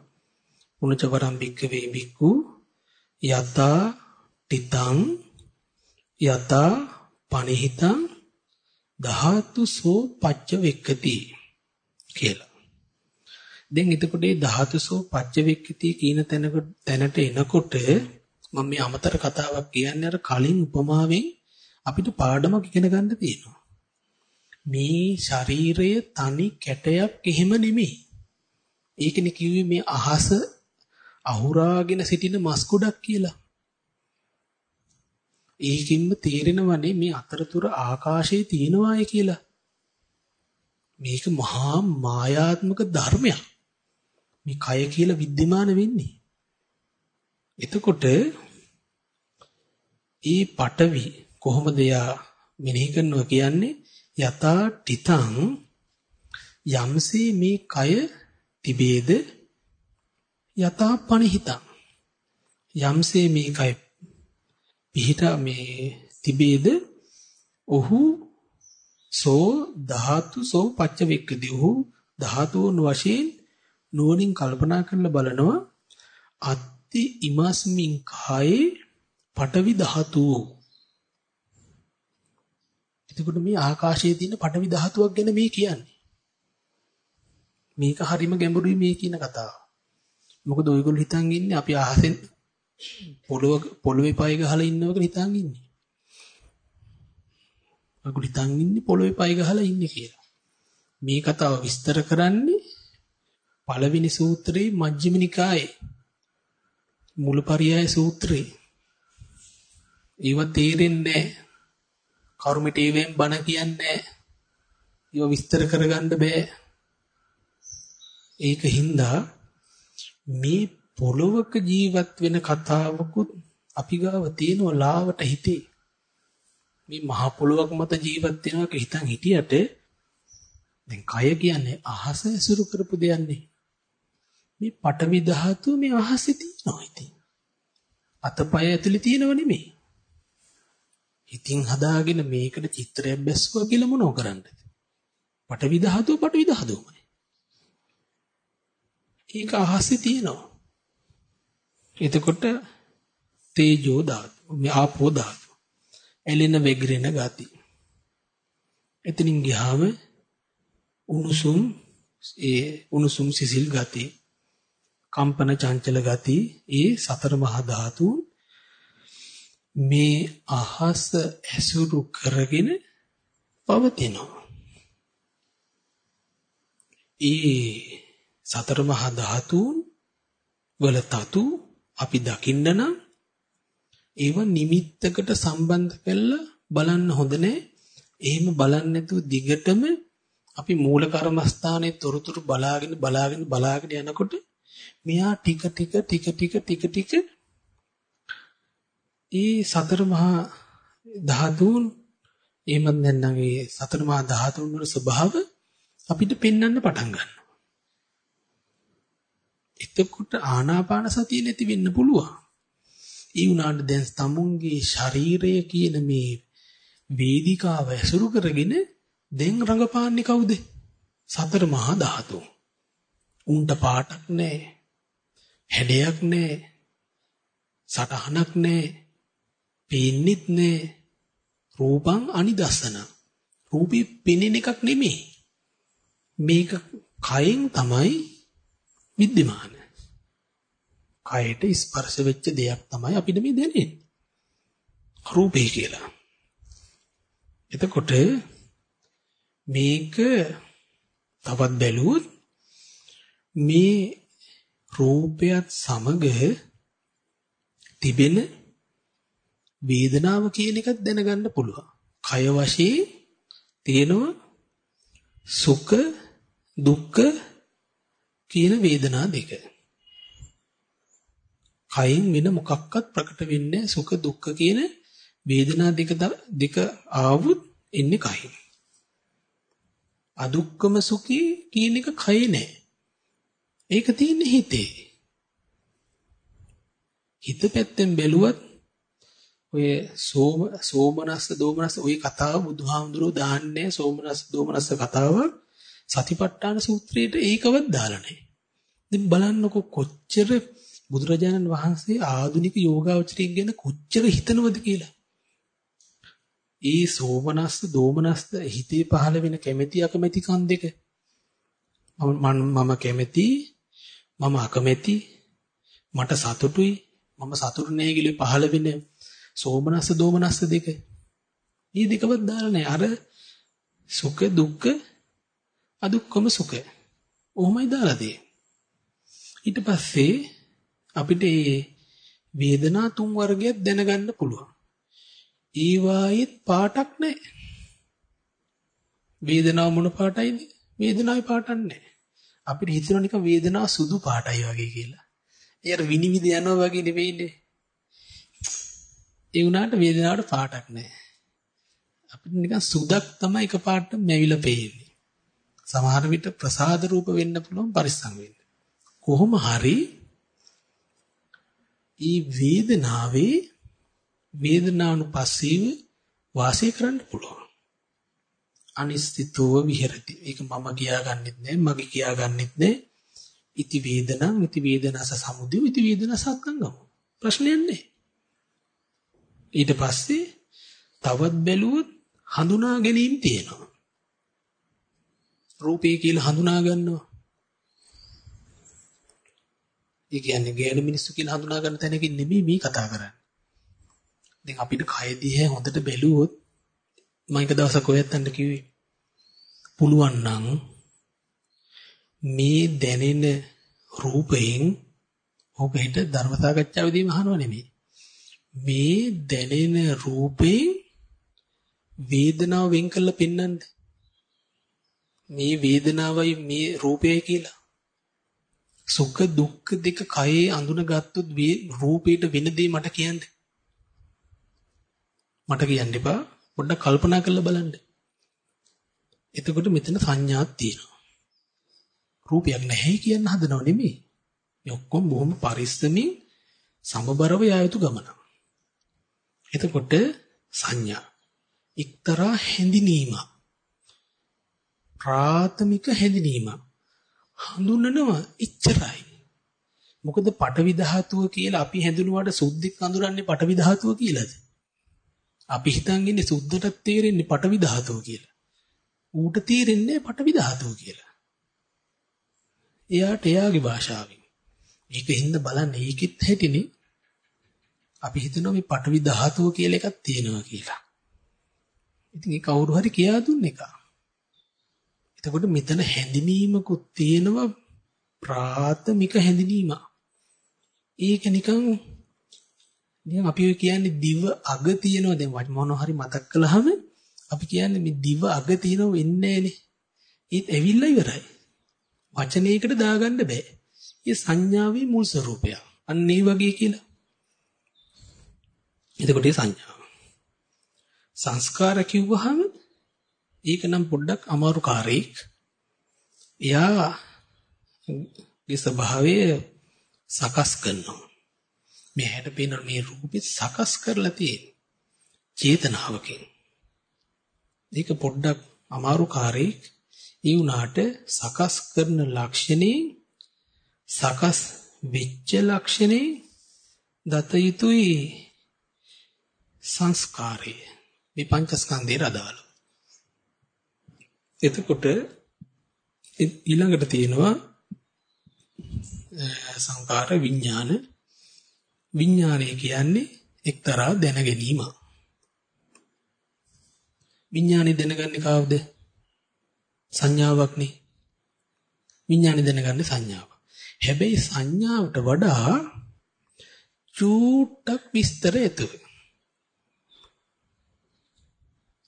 උනච වරම් බික්කවේ බික්කු යතා තිතං යතා පනිහිතං ධාතුසෝ පච්ච වෙක්කති කියලා. දැන් එතකොට මේ ධාතුසෝ පච්ච වෙක්කති කියන තැනකට තැනට එනකොට මම මේ අමතර කතාවක් කියන්නේ අර කලින් උපමාවෙන් අපිට පාඩමක් ඉගෙන ගන්න තියෙනවා. මේ ශරීරය තනි කැටයක් එහෙම නෙමෙයි. ඒකනේ කිව්වේ මේ අහස අහුරාගෙන සිටින මස් ගොඩක් කියලා. ඒකින්ම තේරෙනවනේ මේ අතරතුර ආකාශයේ තියෙනවායි කියලා. මේක මහා මායාත්මක ධර්මයක්. මේ කය කියලා विद्यमान වෙන්නේ. එතකොට ඒ පටවි කොහොමද යා මෙනෙහි කරනවා කියන්නේ යතා තිතං යම්සේ මේ කය තිබේද යතා පනිහිතං යම්සේ මේ කය පිහිට මේ තිබේද ඔහු සෝ ධාතු සෝ පච්ච වෙක්කදී ඔහු ධාතුන් වශයෙන් නුවණින් කල්පනා කරලා බලනවා අත්ති ඉමස්මින් කායේ පටවි ධාතු එතකොට මේ ආකාශයේ තියෙන පටවි ධාතුවක් ගැන මේ කියන්නේ මේක හරිම ගැඹුරුයි මේ කියන කතාව මොකද ඔයගොල්ලෝ හිතන් ඉන්නේ අපි අහසෙන් පොළොව පොළොවේ පය ගහලා ඉන්නවක හිතන් ඉන්නේ. ඔයගොල්ලෝ හිතන් ඉන්නේ පොළොවේ පය ගහලා ඉන්නේ කියලා. මේ කතාව විස්තර කරන්නේ පළවෙනි සූත්‍රයේ මජ්ක්‍ධිම නිකායේ මුලපරියාය සූත්‍රේ. ඒව තේරෙන්නේ නැහැ. කර්මිටේවෙන් බණ කියන්නේ ඒව විස්තර කරගන්න බෑ. ඒක හින්දා මේ පොළොවක ජීවත් වෙන කතාවකුත් අපි ගාව තියෙනවා ලාවට හිතේ. මේ මහ පොළොවක් මත ජීවත් වෙනවා කියලා හිතන් හිටියට දැන් කය කියන්නේ අහස ඇසුරු කරපු දෙයක්නේ. මේ පටවි ධාතු මේ අහසේ තියෙනවා ඉතින්. අතපය ඇතුලේ තියෙනව නෙමෙයි. ඉතින් හදාගෙන මේකට චිත්‍රයක් බැස්සුවා කියලා මොනව කරන්නද? පටවි ධාතුව පටවි ධාතුවමයි. ඒක අහසේ තියෙනවා. එතකොට තේජෝ ධාතු, ආපෝ ධාතු. එළෙන වෙගිරෙන ගති. එතනින් ගියාම උණුසුම් ඒ උණුසුම් සිසිල් ගති, කම්පන චංචල ගති, ඒ සතර මහා ධාතු මේ අහස ඇසුරු කරගෙන පවතිනවා. ඒ සතර මහා ධාතුන් වල තතු අපි දකින්න නම් ඒව නිමිත්තකට සම්බන්ධ කරලා බලන්න හොඳ නෑ. එහෙම බලන්නේ නැතුව දිගටම අපි මූල කර්මස්ථානයේ තොරතුරු බලාගෙන බලාගෙන බලාගෙන යනකොට මෙයා ටික ටික ටික ටික ටික ටික ඒ සතර මහා ධාතුන් එහෙමත් නැත්නම් ඒ සතර මහා ධාතුන් වල ස්වභාව අපිට පෙන්වන්න පටන් ගන්නවා. එතකොට ආනාපාන සතිය නැති වෙන්න පුළුවන්. ඒ වුණාට දැන් තමුන්ගේ ශරීරය කියන මේ වේදිකාව ඇසුරු කරගෙන දැන් රඟපාන්නේ කවුද? සතර මහා ධාතු. උන්ට පාටක් නැහැ. හැඩයක් නැහැ. සටහනක් නැහැ. පේන්නෙත් නැහැ. රූපං අනිදස්සන. රූපේ පෙනෙන එකක් නෙමෙයි. මේක කයෙන් තමයි විද්‍යමාන. කයට ස්පර්ශ වෙච්ච දෙයක් තමයි අපිට මේ දැනෙන්නේ. රූපේ කියලා. එතකොට මේක තවත් බැලුවොත් මේ රූපයත් සමග තිබෙන වේදනාව කියන එකත් දැනගන්න පුළුවන්. කය වශයෙන් තියෙනවා සුඛ දුක්ඛ කියන වේදනා දෙක. කයින් වෙන මොකක්වත් ප්‍රකට වෙන්නේ සුඛ දුක්ඛ කියන වේදනා දෙක දෙක ආවොත් එන්නේ කයින්. අදුක්කම සුඛී කියන එක කයේ නෑ. ඒක තියෙන්නේ හිතේ. හිත පැත්තෙන් බැලුවත් ඔය සෝම සෝමනස්ස දෝමනස්ස ওই කතාව බුදුහාමුදුරුවෝ දාන්නේ සෝමනස්ස දෝමනස්ස කතාව සතිපට්ඨාන සූත්‍රයේට ඒකවත් දාලා නැහැ. ඉතින් බලන්නකො කොච්චර බුදුරජාණන් වහන්සේ ආධුනික යෝගාවචරින් ගැන කොච්චර හිතනවද කියලා. ඒ සෝමනස්ස දෝමනස්ස හිතේ පහළ වෙන කැමැති අකමැති කන් දෙක මම කැමැති මම අකමැති මට සතුටුයි මම සතුටු නැහැ කියලා පහළ වෙන සෝමනස්ස දෝමනස්ස දෙක. මේ දෙකවත් දාලා නැහැ. අර සුඛ දුක්ඛ අදුක්කම සුඛ. ඔහොමයි දාලා තියෙන්නේ. ඊට පස්සේ අපිට මේ වේදනා තුන් වර්ගයක් දැනගන්න පුළුවන්. ඒ වායෙත් පාටක් නැහැ. වේදනාව මොන පාටයිද? වේදනාවේ පාටක් නැහැ. අපිට හිතෙනවා නිකන් වේදනාව සුදු පාටයි වගේ කියලා. ඒ අර විනිවිද යනවා වගේ නෙවෙයිනේ. ඒ වුණාට වේදනාවට පාටක් නැහැ. අපිට නිකන් සුදක් තමයි එකපාරට මැවිලා පේන්නේ. සමහර විට ප්‍රසාද රූප වෙන්න පුළුවන් පරිස්සම් වෙන්න. කොහොම හරි ඊ වේදනාවේ වේදනානුපස්සීව වාසය කරන්න පුළුවන්. අනිස්තිතව විහෙරති. ඒක මම කියාගන්නෙත් නෑ, මගේ කියාගන්නෙත් නෑ. ඉති වේදනං ඉති වේදනස සමුදය ඉති වේදනස අත්ංගම. ප්‍රශ්නයක් නෑ. ඊට පස්සේ තවත් බැලුවොත් හඳුනා ගැනීම තියෙනවා. රූපේ කියලා හඳුනා ගන්නවා. ඒ කියන්නේ ගෑනු මිනිස්සු කියලා හඳුනා ගන්න තැනකින් නෙමෙයි මේ කතා කරන්නේ. දැන් අපිට කය දිහා හොඳට බැලුවොත් මම එක දවසක් ඔයත් අන්න කිව්වේ පුළුවන් නම් මේ දැනෙන රූපයෙන් ඔබට ධර්ම සාකච්ඡාවේදීම අහනව නෙමෙයි. මේ දැනෙන රූපේ වේදනාව වෙන් කරලා පෙන්වන්න. මේ වේදනාවයි මේ රූපයයි කියලා. සුඛ දුක්ඛ දෙක කයේ අඳුනගත්තොත් රූපේට වෙන දේ මට කියන්න. මට කියන්න එපා. පොඩ්ඩක් කල්පනා කරලා බලන්න. එතකොට මෙතන සංඥාවක් තියෙනවා. රූපයක් නැහැ කියන්න හදනව නෙමෙයි. මේ ඔක්කොම බොහොම පරිස්සමින් සමබරව යා යුතු ගමන. එතකොට සංඥා එක්තරා හැඳිනීමක් ප්‍රාථමික හැඳිනීමක් හඳුනනවා ඉච්චරයි. මොකද පටවි ධාතුව කියලා අපි හැඳුනුවාට සුද්ධික් හඳුනන්නේ පටවි ධාතුව කියලාද? අපි හිතන් ඉන්නේ සුද්ධටත් තේරෙන්නේ පටවි ධාතුව කියලා. ඌට තේරෙන්නේ පටවි ධාතුව කියලා. එයාට එයාගේ භාෂාවෙන්. ඒක හින්ද බලන්න ඒකෙත් හැටිනේ අපි හිතනවා මේ පටවි ධාතුව කියලා එකක් තියෙනවා කියලා. ඉතින් ඒ කවුරු හරි කියා දුන්න එක. එතකොට මෙතන හැඳිනීමකුත් තියෙනවා ප්‍රාථමික හැඳිනීම. ඒක නිකන් නිකන් අපි කියන්නේ දිව අග තියෙනවා දැන් මොන හරි මතක් කළාම අපි කියන්නේ මේ දිව අග තියෙනව වෙන්නේ නැහනේ. ඒත් ඇවිල්ලා ඉවරයි. වචනයකට දාගන්න බෑ. ඒ සංඥාවේ මුල් ස්වરૂපය. අන්න ඒ වගේ කියලා. එතකොට ඒ සංඥාව. සංස්කාර කිව්වහම ඒක නම් පොඩ්ඩක් අමාරු කාර්යයක්. එයා ගේ ස්වභාවය සකස් කරනවා. මේ හැට පේන මේ රූපෙ සකස් කරලා තියෙන චේතනාවකින්. ඒක පොඩ්ඩක් අමාරු කාර්යයක්. ඒ වුණාට සකස් කරන ලක්ෂණේ සකස් වෙච්ච ලක්ෂණේ දත යුතුයි සංස්කාරය මේ පංචස්කන්ධේ රදාල. එතකොට ඊළඟට තියෙනවා සංකාර විඥාන විඥානය කියන්නේ එක්තරා දැනගැනීම. විඥානය දැනගන්නේ කවුද? සංඥාවක්නේ. විඥානය දැනගන්නේ සංඥාව. හැබැයි සංඥාවට වඩා චූට්ටක් විස්තර ඇතුව.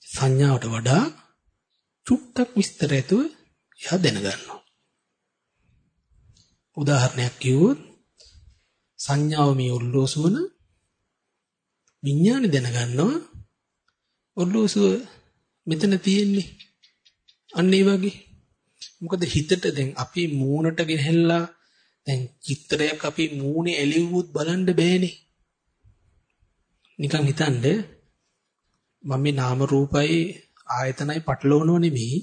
සංඥාවට වඩා චුට්ටක් විස්තර ඇතුව එයා දැනගන්නවා. උදාහරණයක් කිව්වොත් සංඥාව මේ ඔර්ලෝසුවන විඥානි දැනගන්නවා. ඔර්ලෝසුව මෙතන තියෙන්නේ. අන්න ඒ වගේ. මොකද හිතට දැන් අපි මූණට ගෙනහැල්ලා දැන් චිත්‍රයක් අපි මූණේ එළිවුවොත් බලන්න බෑනේ. නිකන් හිතන්න මම මේ නාම රූපයි ආයතනයි පටලවනව නෙමෙයි.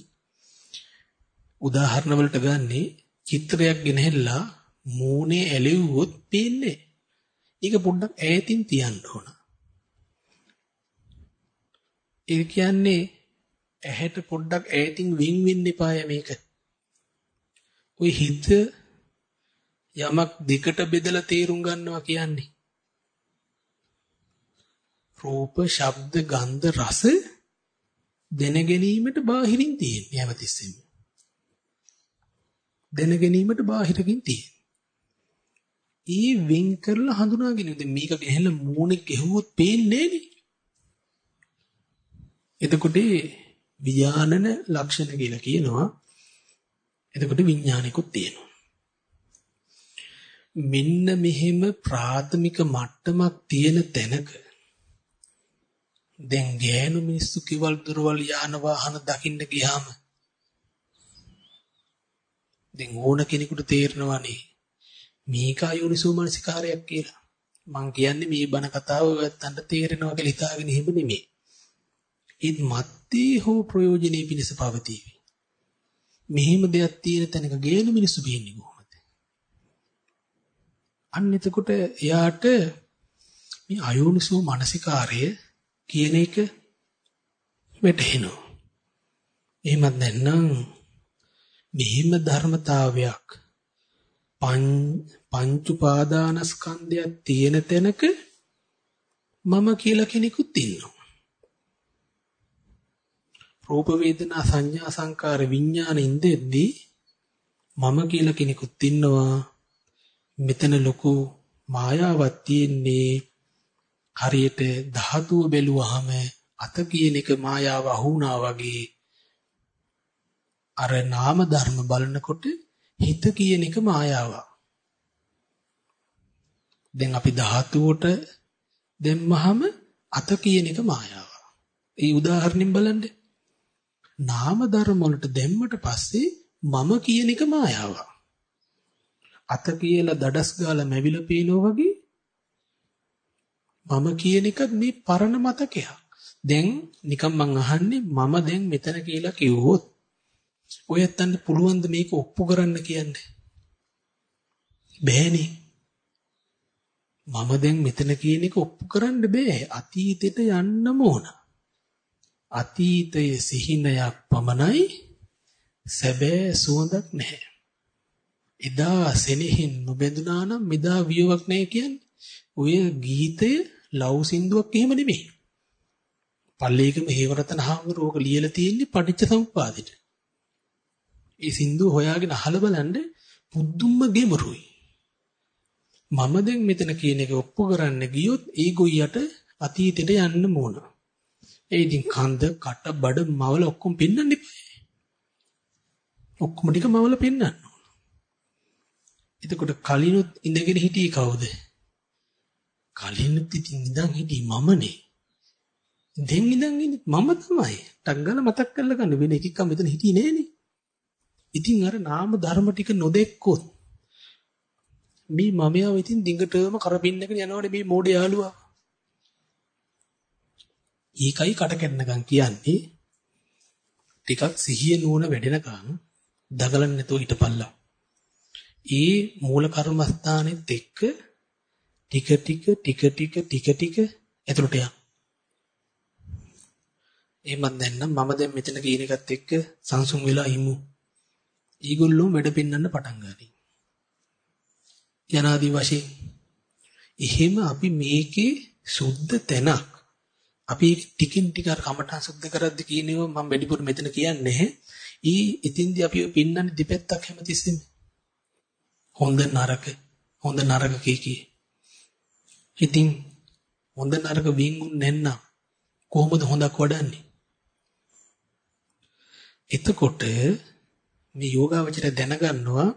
උදාහරණ වලට ගන්නේ චිත්‍රයක් ගෙනහැල්ලා මූණේ ඇලෙව්වොත් පේන්නේ. ඒක පොඩ්ඩක් ඈතින් තියන්න ඕන. ඒ කියන්නේ ඇහැට පොඩ්ඩක් ඈතින් වින් වෙන්න එපාය මේක. ওই හිත යමක් දෙකට බෙදලා තේරුම් ගන්නවා කියන්නේ. රූප, ශබ්ද, ගන්ධ, රස දැන ගැනීමට බාහිරින් තියෙන්නේ හැමතිස්සෙම. දැන ගැනීමට බාහිරකින් තියෙන්නේ. ඒ වෙන් කරලා හඳුනාගෙන ඉතින් මේක ගැහලා මූණේ ගැහුවොත් පේන්නේ නෑනේ. එතකොට විඥානන ලක්ෂණ කියලා කියනවා. එතකොට විඥානිකුත් තියෙනවා. මෙන්න මෙහෙම ප්‍රාථමික මට්ටමක් තියෙන තැනක දැන් ගෑනු මිනිස්සු කිවල් දොරවල් යාන වාහන දකින්න ගියාම දැන් ඕන කෙනෙකුට තේරෙනවානේ මේක අයෝනිසෝ මනසිකාරයක් කියලා. මං කියන්නේ මේ බණ කතාව ගත්තන්ට තේරෙනවා කියලා හිතාගෙන එහෙම නෙමෙයි. ඒත් මත්තේ හෝ ප්‍රයෝජනෙයි පිණිස පවතී. මෙහෙම දෙයක් තියෙන තැනක ගේන මිනිස්සු බින්නේ කොහොමද? අන්න එතකොට එයාට මේ අයෝනිසෝ මනසිකාරය කියන එක වැටහෙනවා. එහෙමත් නැත්නම් මෙහිම ධර්මතාවයක් පංච උපාදානස්කන්ධයක් තියෙන තැනක මම කියලා කෙනෙකුත් ඉන්නවා. රූප වේදනා සංඥා සංකාර විඥාන ඉඳෙද්දී මම කියලා කෙනෙකුත් ඉන්නවා. මෙතන ලොකු මායාවක් තියෙන්නේ හරියට ධාතුව බැලුවාම අත කියන එක මායාව අහුණා වගේ අර නාම ධර්ම බලනකොට හිත කියන එක මායාවක්. දැන් අපි ධාතුවට දෙම්මහම අත කියන එක මායාවක්. ඒ උදාහරණෙන් බලන්න. නාම ධර්ම වලට දෙම්මට පස්සේ මම කියන එක මායාවක්. අත කියලා දඩස් ගාලා මැවිලා පේනෝ වගේ මම කියන එක මේ පරණ මතකයක්. දැන් නිකන් මං අහන්නේ මම දැන් මෙතන කියලා කිව්වොත් ඔයත්තන්ට පුළුවන් ද මේක ඔප්පු කරන්න කියන්නේ? බෑනේ. මම දැන් මෙතන කියන එක ඔප්පු කරන්න බෑ. අතීතෙට යන්නම ඕන. අතීතයේ සිහිනයක් පමණයි සැබෑ සුවඳක් නැහැ. එදා සෙනෙහින් නොබැඳුනා නම් මෙදා වියවක් නැහැ කියන්නේ. ඔය ගීතය ලව් සින්දුවක් එහෙම නෙමෙයි. පල්ලේකම හේවරතන හාමුදුරුවෝක ලියලා තියෙන්නේ පටිච්ච සමුප්පාදෙට. ඒ සින්දුව හොයාගෙන අහලා බලන්න පුදුම ගෙමරුයි. මම දැන් මෙතන කියන එක ඔප්පු කරන්න ගියොත් ඒ ගොයියට අතීතෙට යන්න ඕන. ඒ ඉතින් කන්ද, කට, බඩ, මවල ඔක්කොම පෙන්වන්න එපා. ඔක්කොම ටික මවල පෙන්වන්න ඕන. එතකොට කලිනුත් ඉඳගෙන හිටියේ කවුද? කලිනුත් ඉතින් ඉඳන් හිටියේ මමනේ. දැන් ඉඳන් ඉන්නේ මම තමයි. ටක් ගාලා මතක් කරලා ගන්න වෙන එකෙක් මෙතන හිටියේ නෑනේ. ඉතින් අර නාම ධර්ම ටික නොදෙක්කොත් මේ මමයාව ඉතින් දිඟටම කරපින්නගෙන යනවනේ මේ මෝඩ යාළුවා. ඒකයි කට කැන්නකම් කියන්නේ ටිකක් සිහිය නුවණ වැඩෙනකම් දගලන්න නැතුව හිටපල්ලා. ඒ මූල කර්මස්ථානෙත් එක්ක ටික ටික ටික ටික ටික ටික ඇතුළට යන්න. එහෙමත් නැත්නම් මම දැන් මෙතන කියන එකත් එක්ක සංසුන් වෙලා ඉමු. ඊගොල්ලෝ වැඩ පෙන්වන්න පටන් ගනී. යනාදී වශයෙන්. එහෙම අපි මේකේ සුද්ධ තැනක්. අපි ටිකින් ටික අර කමඨා සුද්ධ කරද්දි කියනවා මම වැඩිපුර මෙතන කියන්නේ ඊ ඉතින්දී අපි පින්නන්නේ දෙපැත්තක් හැමතිස්සෙම. හොඳ නරක හොඳ නරක කී කී. ඉතින් හොඳ නරක වින්ගුන් නැන්නම් කොහොමද හොඳක් වඩන්නේ? එතකොට මේ යෝගාවචරය දැනගන්නවා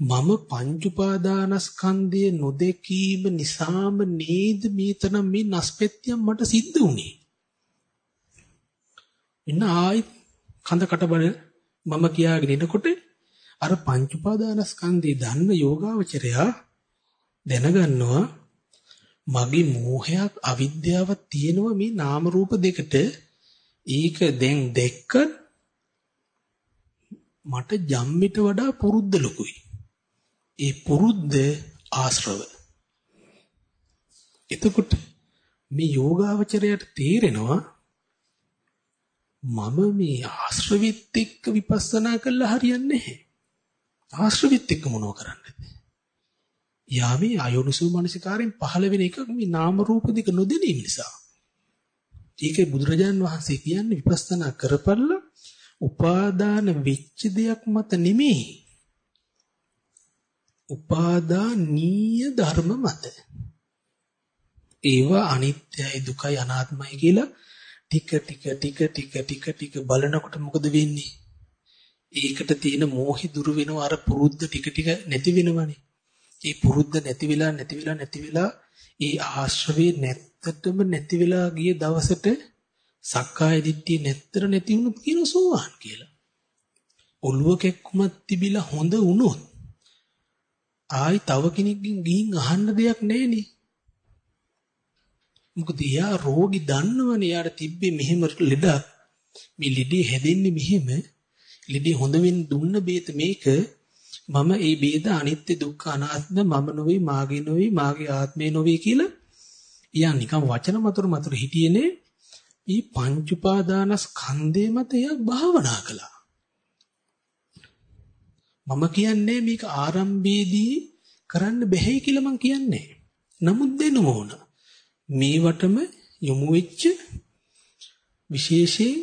මම පංච උපාදානස්කන්ධය නොදකීම නිසාම නේද මේතන මේ නස්පෙත්තියක් මට සිද්ධ වුනේ. ඉන්න ආයි කඳ කටබල මම කියාගෙන ඉනකොට අර පංච උපාදානස්කන්ධය දන්න යෝගාවචරයා දැනගන්නවා මගේ මෝහයක් අවිද්‍යාවක් තියෙනවා මේ නාම රූප දෙකට ඒක දැන් දැක්ක මට ජම්මිට වඩා පුරුද්ද ලොකුයි ඒ පුරුද්ද ආශ්‍රව. එතකොට මේ යෝගාවචරයට තේරෙනවා මම මේ ආශ්‍රවිත් එක්ක විපස්සනා කළා හරියන්නේ නැහැ. ආශ්‍රවිත් එක්ක මොනව කරන්නද? යාමේ අයෝනිසෝ මනසිකාරයෙන් පහළ වෙන එක මේ නාම රූප දෙක නොදැනීම නිසා. ඒකේ බුදුරජාන් වහන්සේ කියන්නේ විපස්සනා කරපල්ලා උපාදාන වෙච්ච දෙයක් මත නෙමෙයි උපාදානීය ධර්ම මත. ඒවා අනිත්‍යයි දුකයි අනාත්මයි කියලා ටික ටික ටික ටික ටික ටික බලනකොට මොකද වෙන්නේ? ඒකට තියෙන මෝහි දුරු වෙනවා අර පුරුද්ද ටික ටික නැති වෙනවනේ. ඒ පුරුද්ද නැති වෙලා නැති වෙලා නැති වෙලා ඒ ආශ්‍රවේ නැත්තටම නැති වෙලා ගිය දවසට සක්කාය දිට්ඨිය නැත්තර නැති වුණොත් කියන සෝවාන් කියලා. ඔළුව කැක්කුමක් තිබිලා හොඳ වුණොත් ආයි තව කෙනෙක්ගෙන් ගිහින් අහන්න දෙයක් නැහෙනේ. මොකද එයා රෝගි දන්නවනේ යාට තිබ්බේ මෙහෙම ලෙඩක්. මේ ලෙඩේ හැදෙන්නේ මෙහෙම. ලෙඩේ හොඳ වෙන්න දුන්න බේත මේක. මම ඒ බේද අනිත්‍ය දුක්ඛ අනාත්ම මම නොවේ මාගේ නොවේ මාගේ ආත්මේ නොවේ කියලා එයා නිකන් වචන මතුරු මතුරු හිටියේනේ. මේ පංච උපාදානස්කන්ධේ මත එයා භාවනා කළා. මම කියන්නේ මේක ආරම්භයේදී කරන්න බැහැ කියලා මම කියන්නේ. නමුත් දෙනම ඕන. මේවටම යොමු වෙච්ච විශේෂයෙන්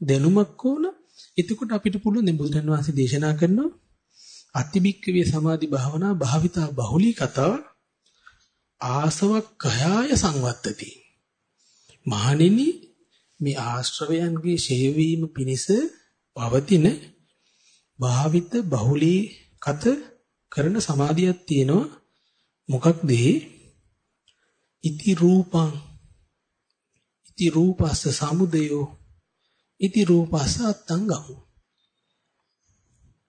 දැනුමක් ඕන. එතකොට අපිට පුළුවන් දැන් බුදුන් වහන්සේ දේශනා කරනවා අතිබික්කවේ සමාධි භාවනා භාවිතා බහුලී කතා ආසවක්ඛයාය සංවත්තති. මහණෙනි මේ ආශ්‍රවයන්ගේ ෂේවීම පිණිස පවතින භාවිත බහුලී කත කරන සමාධියක් තියෙනවා. මොකක්ද ඉති රූපං. ඉති රූපස්ස සමුදයෝ. ඉති රූපස්ස අත්තංගමු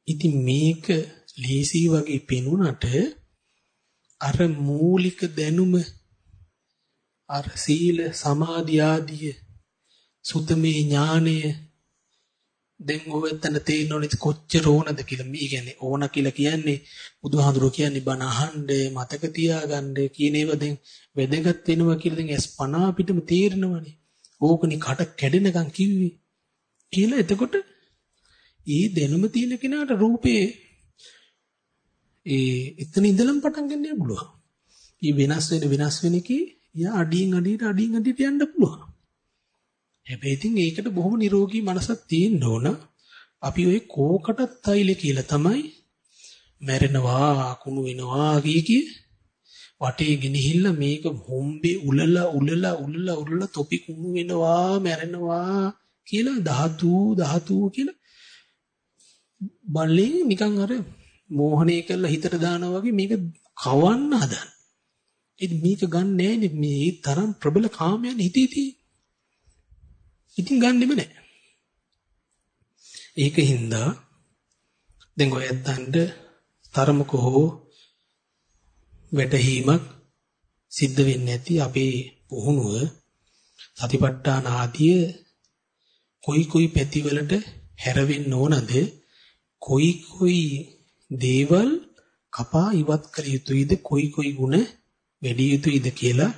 ඉතින් මේක ලීසි වගේ පෙනුනට අර මූලික දැනුම අර සීල සමාධි ආදී සුතමේ ඥානය දැන් ඔය එතන තේරෙනවනේ කොච්චර ඕනද කියලා. මේ කියන්නේ ඕන කියලා කියන්නේ බුදුහාඳුරෝ කියන්නේ බණ අහන්න මතක තියාගන්න කියන ඒවා දැන් වැදගත් වෙනවා කියලා දැන් S 50 පිටම තේරෙනවනේ. ඕකනි කට කැඩෙනකන් කිව්වේ. කියලා එතකොට ඒ දැනුම තියෙන කෙනාට රූපේ ඒ එතන ඉඳලම පටන් ගන්න පුළුවන්. ඊ වෙනස් වෙන වෙනස් වෙන කී යා අඩියෙන් අඩියට අඩියෙන් අඩියට යන්න පුළුවන්. හැබැයි ඉතින් ඒකට බොහොම නිරෝගී මනසක් තියෙන්න ඕන. අපි ඔය කෝකටත් තයිල කියලා තමයි මැරෙනවා කුණු වෙනවා කිය කිය වටේ ගෙනහිල්ලා මේක හොම්බේ උලලා උලලා උලලා උලලා තොපි කුණු වෙනවා මැරෙනවා කියලා ධාතු ධාතු කියලා බල්ලේ නිකන් අර මෝහණය කරලා හිතට දානවා වගේ මේක කවන්න හදන. ඉතින් මේක ගන්න නෑනේ මේ තරම් ප්‍රබල කාමයන් හිතේ තියෙන්නේ. ඉතින් ගන්නෙම නැහැ. ඒකින්ද දැන් ඔය ඇත්තන්ට තරමක හෝ වැටහීමක් සිද්ධ වෙන්නේ නැති අපේ පුහුණුව සතිපට්ඨාන ආදිය කොයි කොයි පැතිවලට හැරවෙන්න ඕනද කොයි කොයි දේවල් කපා ඉවත් කළ යුතුයිද කොයි කොයි ಗುಣ වැඩි යුතුයිද කියලා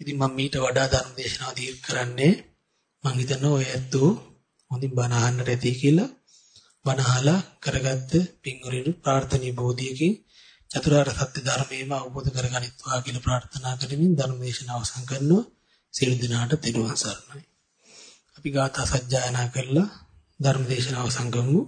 ඉතින් මම මීට වඩා ධර්ම දේශනාව දීර්ඝ කරන්නේ මං හිතනවා ඔය ඇත්තෝ හොඳින් බණ අහන්නට ඇති කියලා බණ අහලා කරගත්ත පින්වරින් ප්‍රාර්ථනීය බෝධියකින් චතුරාර්ය සත්‍ය ධර්මයේම අවබෝධ කරගනිත්වා කියලා ප්‍රාර්ථනා කරමින් ධර්ම දේශනාව අවසන් කරනවා. සියලු දෙනාට තෙරුවන් සරණයි. අපි ගාථා සජ්ජායනා කරලා ධර්ම දේශනාව අවසන් කරමු.